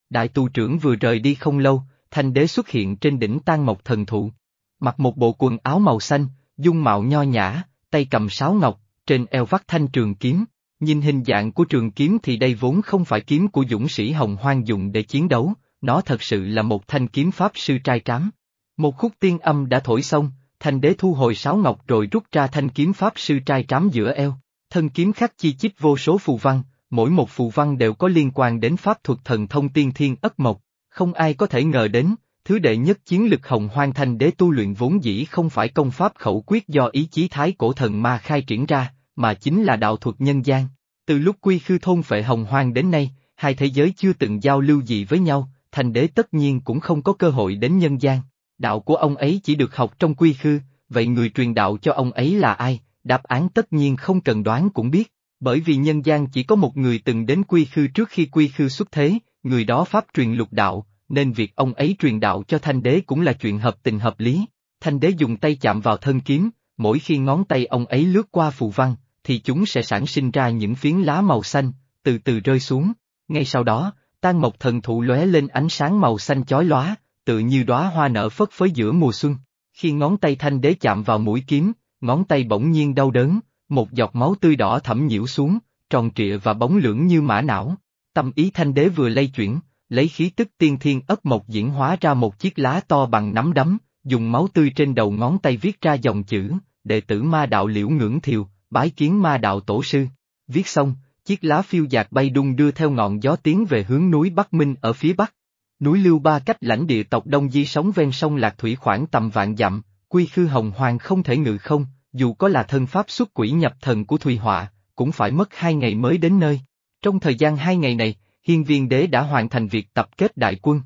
[SPEAKER 1] Đại tù trưởng vừa rời đi không lâu, thanh đế xuất hiện trên đỉnh tan mộc thần thụ. Mặc một bộ quần áo màu xanh, dung mạo nho nhã, tay cầm sáo ngọc, trên eo vắt thanh trường kiếm. Nhìn hình dạng của trường kiếm thì đây vốn không phải kiếm của dũng sĩ hồng hoang dùng để chiến đấu, nó thật sự là một thanh kiếm pháp sư trai trám. Một khúc tiên âm đã thổi xong, thanh đế thu hồi sáo ngọc rồi rút ra thanh kiếm pháp sư trai trám giữa eo. Thân kiếm khắc chi chít vô số phù văn, mỗi một phù văn đều có liên quan đến pháp thuật thần thông tiên thiên ất mộc. Không ai có thể ngờ đến, thứ đệ nhất chiến lực hồng hoang thanh đế tu luyện vốn dĩ không phải công pháp khẩu quyết do ý chí thái cổ thần ma khai triển ra, mà chính là đạo thuật nhân gian. Từ lúc quy khư thôn phệ hồng hoang đến nay, hai thế giới chưa từng giao lưu gì với nhau, thành đế tất nhiên cũng không có cơ hội đến nhân gian. Đạo của ông ấy chỉ được học trong quy khư, vậy người truyền đạo cho ông ấy là ai, đáp án tất nhiên không cần đoán cũng biết, bởi vì nhân gian chỉ có một người từng đến quy khư trước khi quy khư xuất thế, người đó pháp truyền lục đạo, nên việc ông ấy truyền đạo cho thanh đế cũng là chuyện hợp tình hợp lý. Thanh đế dùng tay chạm vào thân kiếm, mỗi khi ngón tay ông ấy lướt qua phù văn, thì chúng sẽ sản sinh ra những phiến lá màu xanh, từ từ rơi xuống. Ngay sau đó, tan mộc thần thụ lóe lên ánh sáng màu xanh chói lóa, tự như đóa hoa nở phất phới giữa mùa xuân. Khi ngón tay thanh đế chạm vào mũi kiếm, ngón tay bỗng nhiên đau đớn, một giọt máu tươi đỏ thẩm nhiễu xuống, tròn trịa và bóng lưỡng như mã não. Tâm ý thanh đế vừa lay chuyển, lấy khí tức tiên thiên ất mộc diễn hóa ra một chiếc lá to bằng nắm đấm, dùng máu tươi trên đầu ngón tay viết ra dòng chữ, đệ tử ma đạo liễu ngưỡng thiều, bái kiến ma đạo tổ sư. Viết xong, chiếc lá phiêu dạt bay đung đưa theo ngọn gió tiến về hướng núi Bắc Minh ở phía bắc. Núi Lưu Ba cách lãnh địa tộc Đông Di sống ven sông Lạc Thủy khoảng tầm vạn dặm, quy khư hồng hoàng không thể ngự không, dù có là thân pháp xuất quỷ nhập thần của Thùy Họa, cũng phải mất hai ngày mới đến nơi. Trong thời gian hai ngày này, hiên viên đế đã hoàn thành việc tập kết đại quân.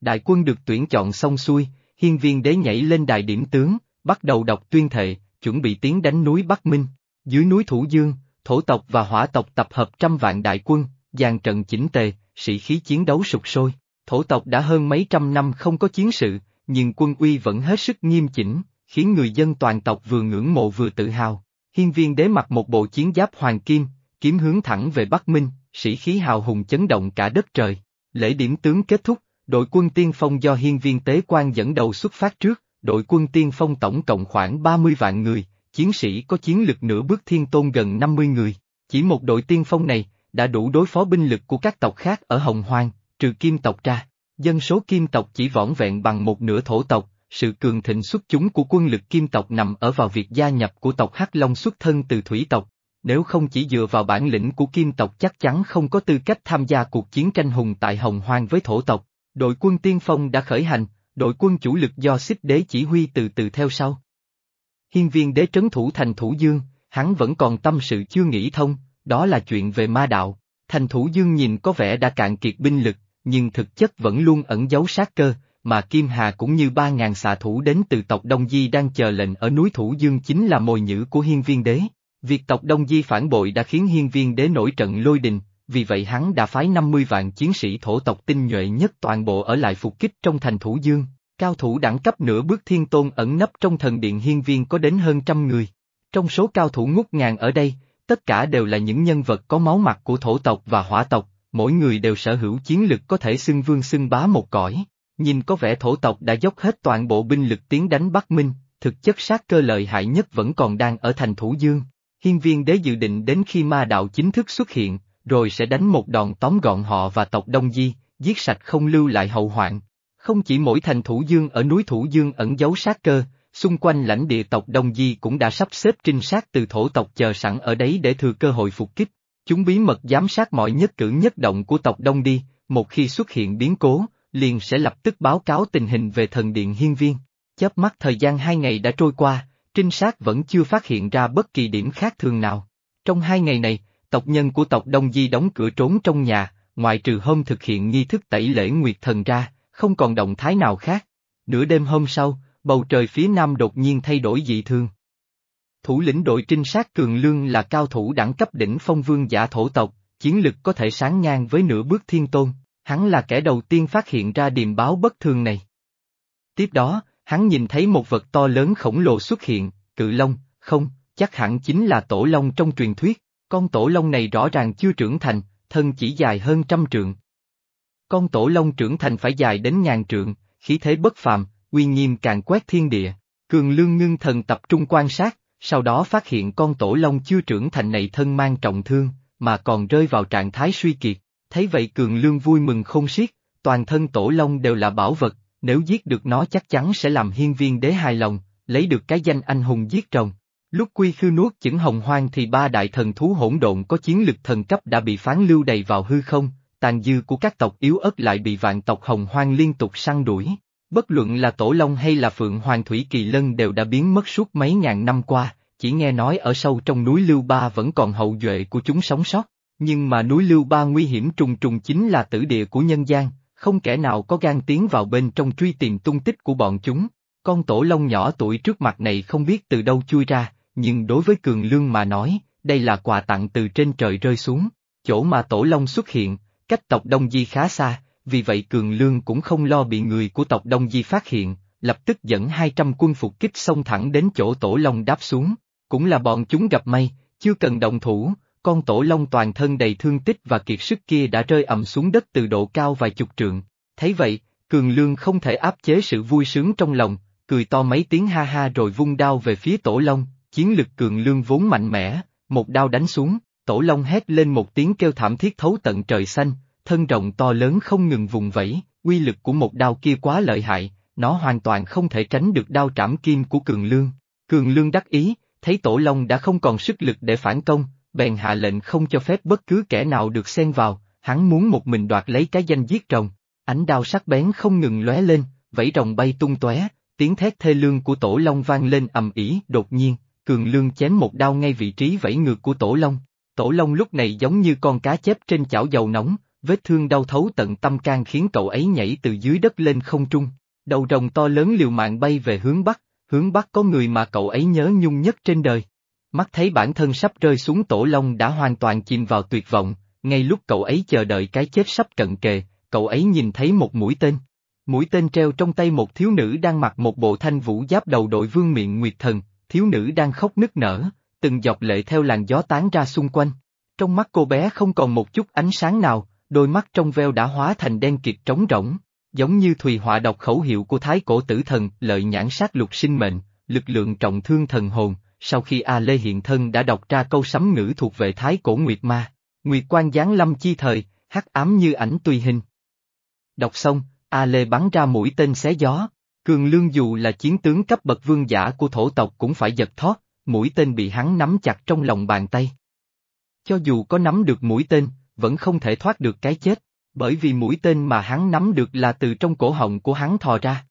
[SPEAKER 1] Đại quân được tuyển chọn xong xuôi, hiên viên đế nhảy lên đài điểm tướng, bắt đầu đọc tuyên thệ, chuẩn bị tiến đánh núi Bắc Minh. Dưới núi Thủ Dương, thổ tộc và hỏa tộc tập hợp trăm vạn đại quân, dàn trận chỉnh tề, sĩ khí chiến đấu sụp sôi. Thổ tộc đã hơn mấy trăm năm không có chiến sự, nhưng quân uy vẫn hết sức nghiêm chỉnh, khiến người dân toàn tộc vừa ngưỡng mộ vừa tự hào. Hiên viên đế mặc một bộ chiến giáp hoàng kim, kiếm hướng thẳng về Bắc Minh, sĩ khí hào hùng chấn động cả đất trời. Lễ điểm tướng kết thúc, đội quân tiên phong do hiên viên tế quan dẫn đầu xuất phát trước, đội quân tiên phong tổng cộng khoảng 30 vạn người, chiến sĩ có chiến lực nửa bước thiên tôn gần 50 người. Chỉ một đội tiên phong này, đã đủ đối phó binh lực của các tộc khác ở Hồng Hoang, trừ kim tộc ra. Dân số kim tộc chỉ vỏn vẹn bằng một nửa thổ tộc, sự cường thịnh xuất chúng của quân lực kim tộc nằm ở vào việc gia nhập của tộc Hắc Long xuất thân từ thủy tộc. Nếu không chỉ dựa vào bản lĩnh của kim tộc chắc chắn không có tư cách tham gia cuộc chiến tranh hùng tại Hồng Hoang với thổ tộc. Đội quân tiên phong đã khởi hành, đội quân chủ lực do xích đế chỉ huy từ từ theo sau. Hiên viên đế trấn thủ thành thủ dương, hắn vẫn còn tâm sự chưa nghĩ thông, đó là chuyện về ma đạo. Thành thủ dương nhìn có vẻ đã cạn kiệt binh lực, nhưng thực chất vẫn luôn ẩn giấu sát cơ, mà Kim Hà cũng như ba ngàn xạ thủ đến từ tộc Đông Di đang chờ lệnh ở núi Thủ Dương chính là mồi nhữ của hiên viên đế. Việc tộc Đông Di phản bội đã khiến hiên viên đế nổi trận lôi đình, vì vậy hắn đã phái 50 vạn chiến sĩ thổ tộc tinh nhuệ nhất toàn bộ ở lại phục kích trong thành Thủ Dương. Cao thủ đẳng cấp nửa bước thiên tôn ẩn nấp trong thần điện hiên viên có đến hơn trăm người. Trong số cao thủ ngút ngàn ở đây, tất cả đều là những nhân vật có máu mặt của thổ tộc và hỏa tộc, mỗi người đều sở hữu chiến lực có thể xưng vương xưng bá một cõi. Nhìn có vẻ thổ tộc đã dốc hết toàn bộ binh lực tiến đánh Bắc Minh, thực chất sát cơ lợi hại nhất vẫn còn đang ở thành Thủ Dương. Hiên viên đế dự định đến khi ma đạo chính thức xuất hiện, rồi sẽ đánh một đòn tóm gọn họ và tộc Đông Di, giết sạch không lưu lại hậu hoạn. Không chỉ mỗi thành Thủ Dương ở núi Thủ Dương ẩn giấu sát cơ, xung quanh lãnh địa tộc Đông Di cũng đã sắp xếp trinh sát từ thổ tộc chờ sẵn ở đấy để thừa cơ hội phục kích. Chúng bí mật giám sát mọi nhất cử nhất động của tộc Đông Đi, một khi xuất hiện biến cố, liền sẽ lập tức báo cáo tình hình về thần điện hiên viên. Chớp mắt thời gian hai ngày đã trôi qua, trinh sát vẫn chưa phát hiện ra bất kỳ điểm khác thường nào. Trong hai ngày này, tộc nhân của tộc Đông Di đóng cửa trốn trong nhà, ngoại trừ hôm thực hiện nghi thức tẩy lễ Nguyệt Thần ra, không còn động thái nào khác. Nửa đêm hôm sau, bầu trời phía nam đột nhiên thay đổi dị thường. Thủ lĩnh đội trinh sát Cường Lương là cao thủ đẳng cấp đỉnh phong vương giả thổ tộc, chiến lực có thể sáng ngang với nửa bước thiên tôn. hắn là kẻ đầu tiên phát hiện ra điềm báo bất thường này. Tiếp đó, hắn nhìn thấy một vật to lớn khổng lồ xuất hiện, cự long, không, chắc hẳn chính là tổ long trong truyền thuyết, con tổ long này rõ ràng chưa trưởng thành, thân chỉ dài hơn trăm trượng. Con tổ long trưởng thành phải dài đến ngàn trượng, khí thế bất phàm, uy nghiêm càng quét thiên địa. Cường lương ngưng thần tập trung quan sát, sau đó phát hiện con tổ long chưa trưởng thành này thân mang trọng thương, mà còn rơi vào trạng thái suy kiệt. Thấy vậy cường lương vui mừng không xiết, toàn thân tổ long đều là bảo vật, nếu giết được nó chắc chắn sẽ làm hiên viên đế hài lòng, lấy được cái danh anh hùng giết rồng. Lúc quy khư nuốt chửng hồng hoang thì ba đại thần thú hỗn độn có chiến lực thần cấp đã bị phán lưu đầy vào hư không, tàn dư của các tộc yếu ớt lại bị vạn tộc hồng hoang liên tục săn đuổi. Bất luận là Tổ Long hay là Phượng Hoàng Thủy Kỳ Lân đều đã biến mất suốt mấy ngàn năm qua, chỉ nghe nói ở sâu trong núi Lưu Ba vẫn còn hậu duệ của chúng sống sót. Nhưng mà núi Lưu Ba nguy hiểm trùng trùng chính là tử địa của nhân gian, không kẻ nào có gan tiến vào bên trong truy tìm tung tích của bọn chúng. Con tổ long nhỏ tuổi trước mặt này không biết từ đâu chui ra, nhưng đối với Cường Lương mà nói, đây là quà tặng từ trên trời rơi xuống. Chỗ mà tổ long xuất hiện, cách tộc Đông Di khá xa, vì vậy Cường Lương cũng không lo bị người của tộc Đông Di phát hiện, lập tức dẫn 200 quân phục kích xông thẳng đến chỗ tổ long đáp xuống. Cũng là bọn chúng gặp may, chưa cần động thủ, con tổ long toàn thân đầy thương tích và kiệt sức kia đã rơi ầm xuống đất từ độ cao vài chục trượng. Thấy vậy, Cường Lương không thể áp chế sự vui sướng trong lòng, cười to mấy tiếng ha ha rồi vung đao về phía tổ long, chiến lực Cường Lương vốn mạnh mẽ, một đao đánh xuống, tổ long hét lên một tiếng kêu thảm thiết thấu tận trời xanh, thân rộng to lớn không ngừng vùng vẫy, uy lực của một đao kia quá lợi hại, nó hoàn toàn không thể tránh được đao trảm kim của Cường Lương. Cường Lương đắc ý, thấy Tổ Long đã không còn sức lực để phản công, bèn hạ lệnh không cho phép bất cứ kẻ nào được xen vào, hắn muốn một mình đoạt lấy cái danh giết rồng. Ánh đao sắc bén không ngừng lóe lên, vẫy rồng bay tung tóe, tiếng thét thê lương của Tổ Long vang lên ầm ĩ, đột nhiên, Cường Lương chém một đao ngay vị trí vẫy ngược của Tổ Long. Tổ Long lúc này giống như con cá chép trên chảo dầu nóng, vết thương đau thấu tận tâm can khiến cậu ấy nhảy từ dưới đất lên không trung. Đầu rồng to lớn liều mạng bay về hướng Bắc, hướng Bắc có người mà cậu ấy nhớ nhung nhất trên đời. Mắt thấy bản thân sắp rơi xuống tổ long đã hoàn toàn chìm vào tuyệt vọng, ngay lúc cậu ấy chờ đợi cái chết sắp cận kề, cậu ấy nhìn thấy một mũi tên. Mũi tên treo trong tay một thiếu nữ đang mặc một bộ thanh vũ giáp đầu đội vương miệng nguyệt thần, thiếu nữ đang khóc nức nở, từng dọc lệ theo làn gió tán ra xung quanh. Trong mắt cô bé không còn một chút ánh sáng nào, đôi mắt trong veo đã hóa thành đen kịt trống rỗng, giống như thùy họa đọc khẩu hiệu của thái cổ tử thần, lợi nhãn sát lục sinh mệnh, lực lượng trọng thương thần hồn, sau khi A Lê hiện thân đã đọc ra câu sấm ngữ thuộc về thái cổ Nguyệt Ma, Nguyệt quan giáng lâm chi thời, hắc ám như ảnh tùy hình. Đọc xong, A Lê bắn ra mũi tên xé gió, cường lương dù là chiến tướng cấp bậc vương giả của thổ tộc cũng phải giật thoát, mũi tên bị hắn nắm chặt trong lòng bàn tay. Cho dù có nắm được mũi tên, vẫn không thể thoát được cái chết, bởi vì mũi tên mà hắn nắm được là từ trong cổ họng của hắn thò ra.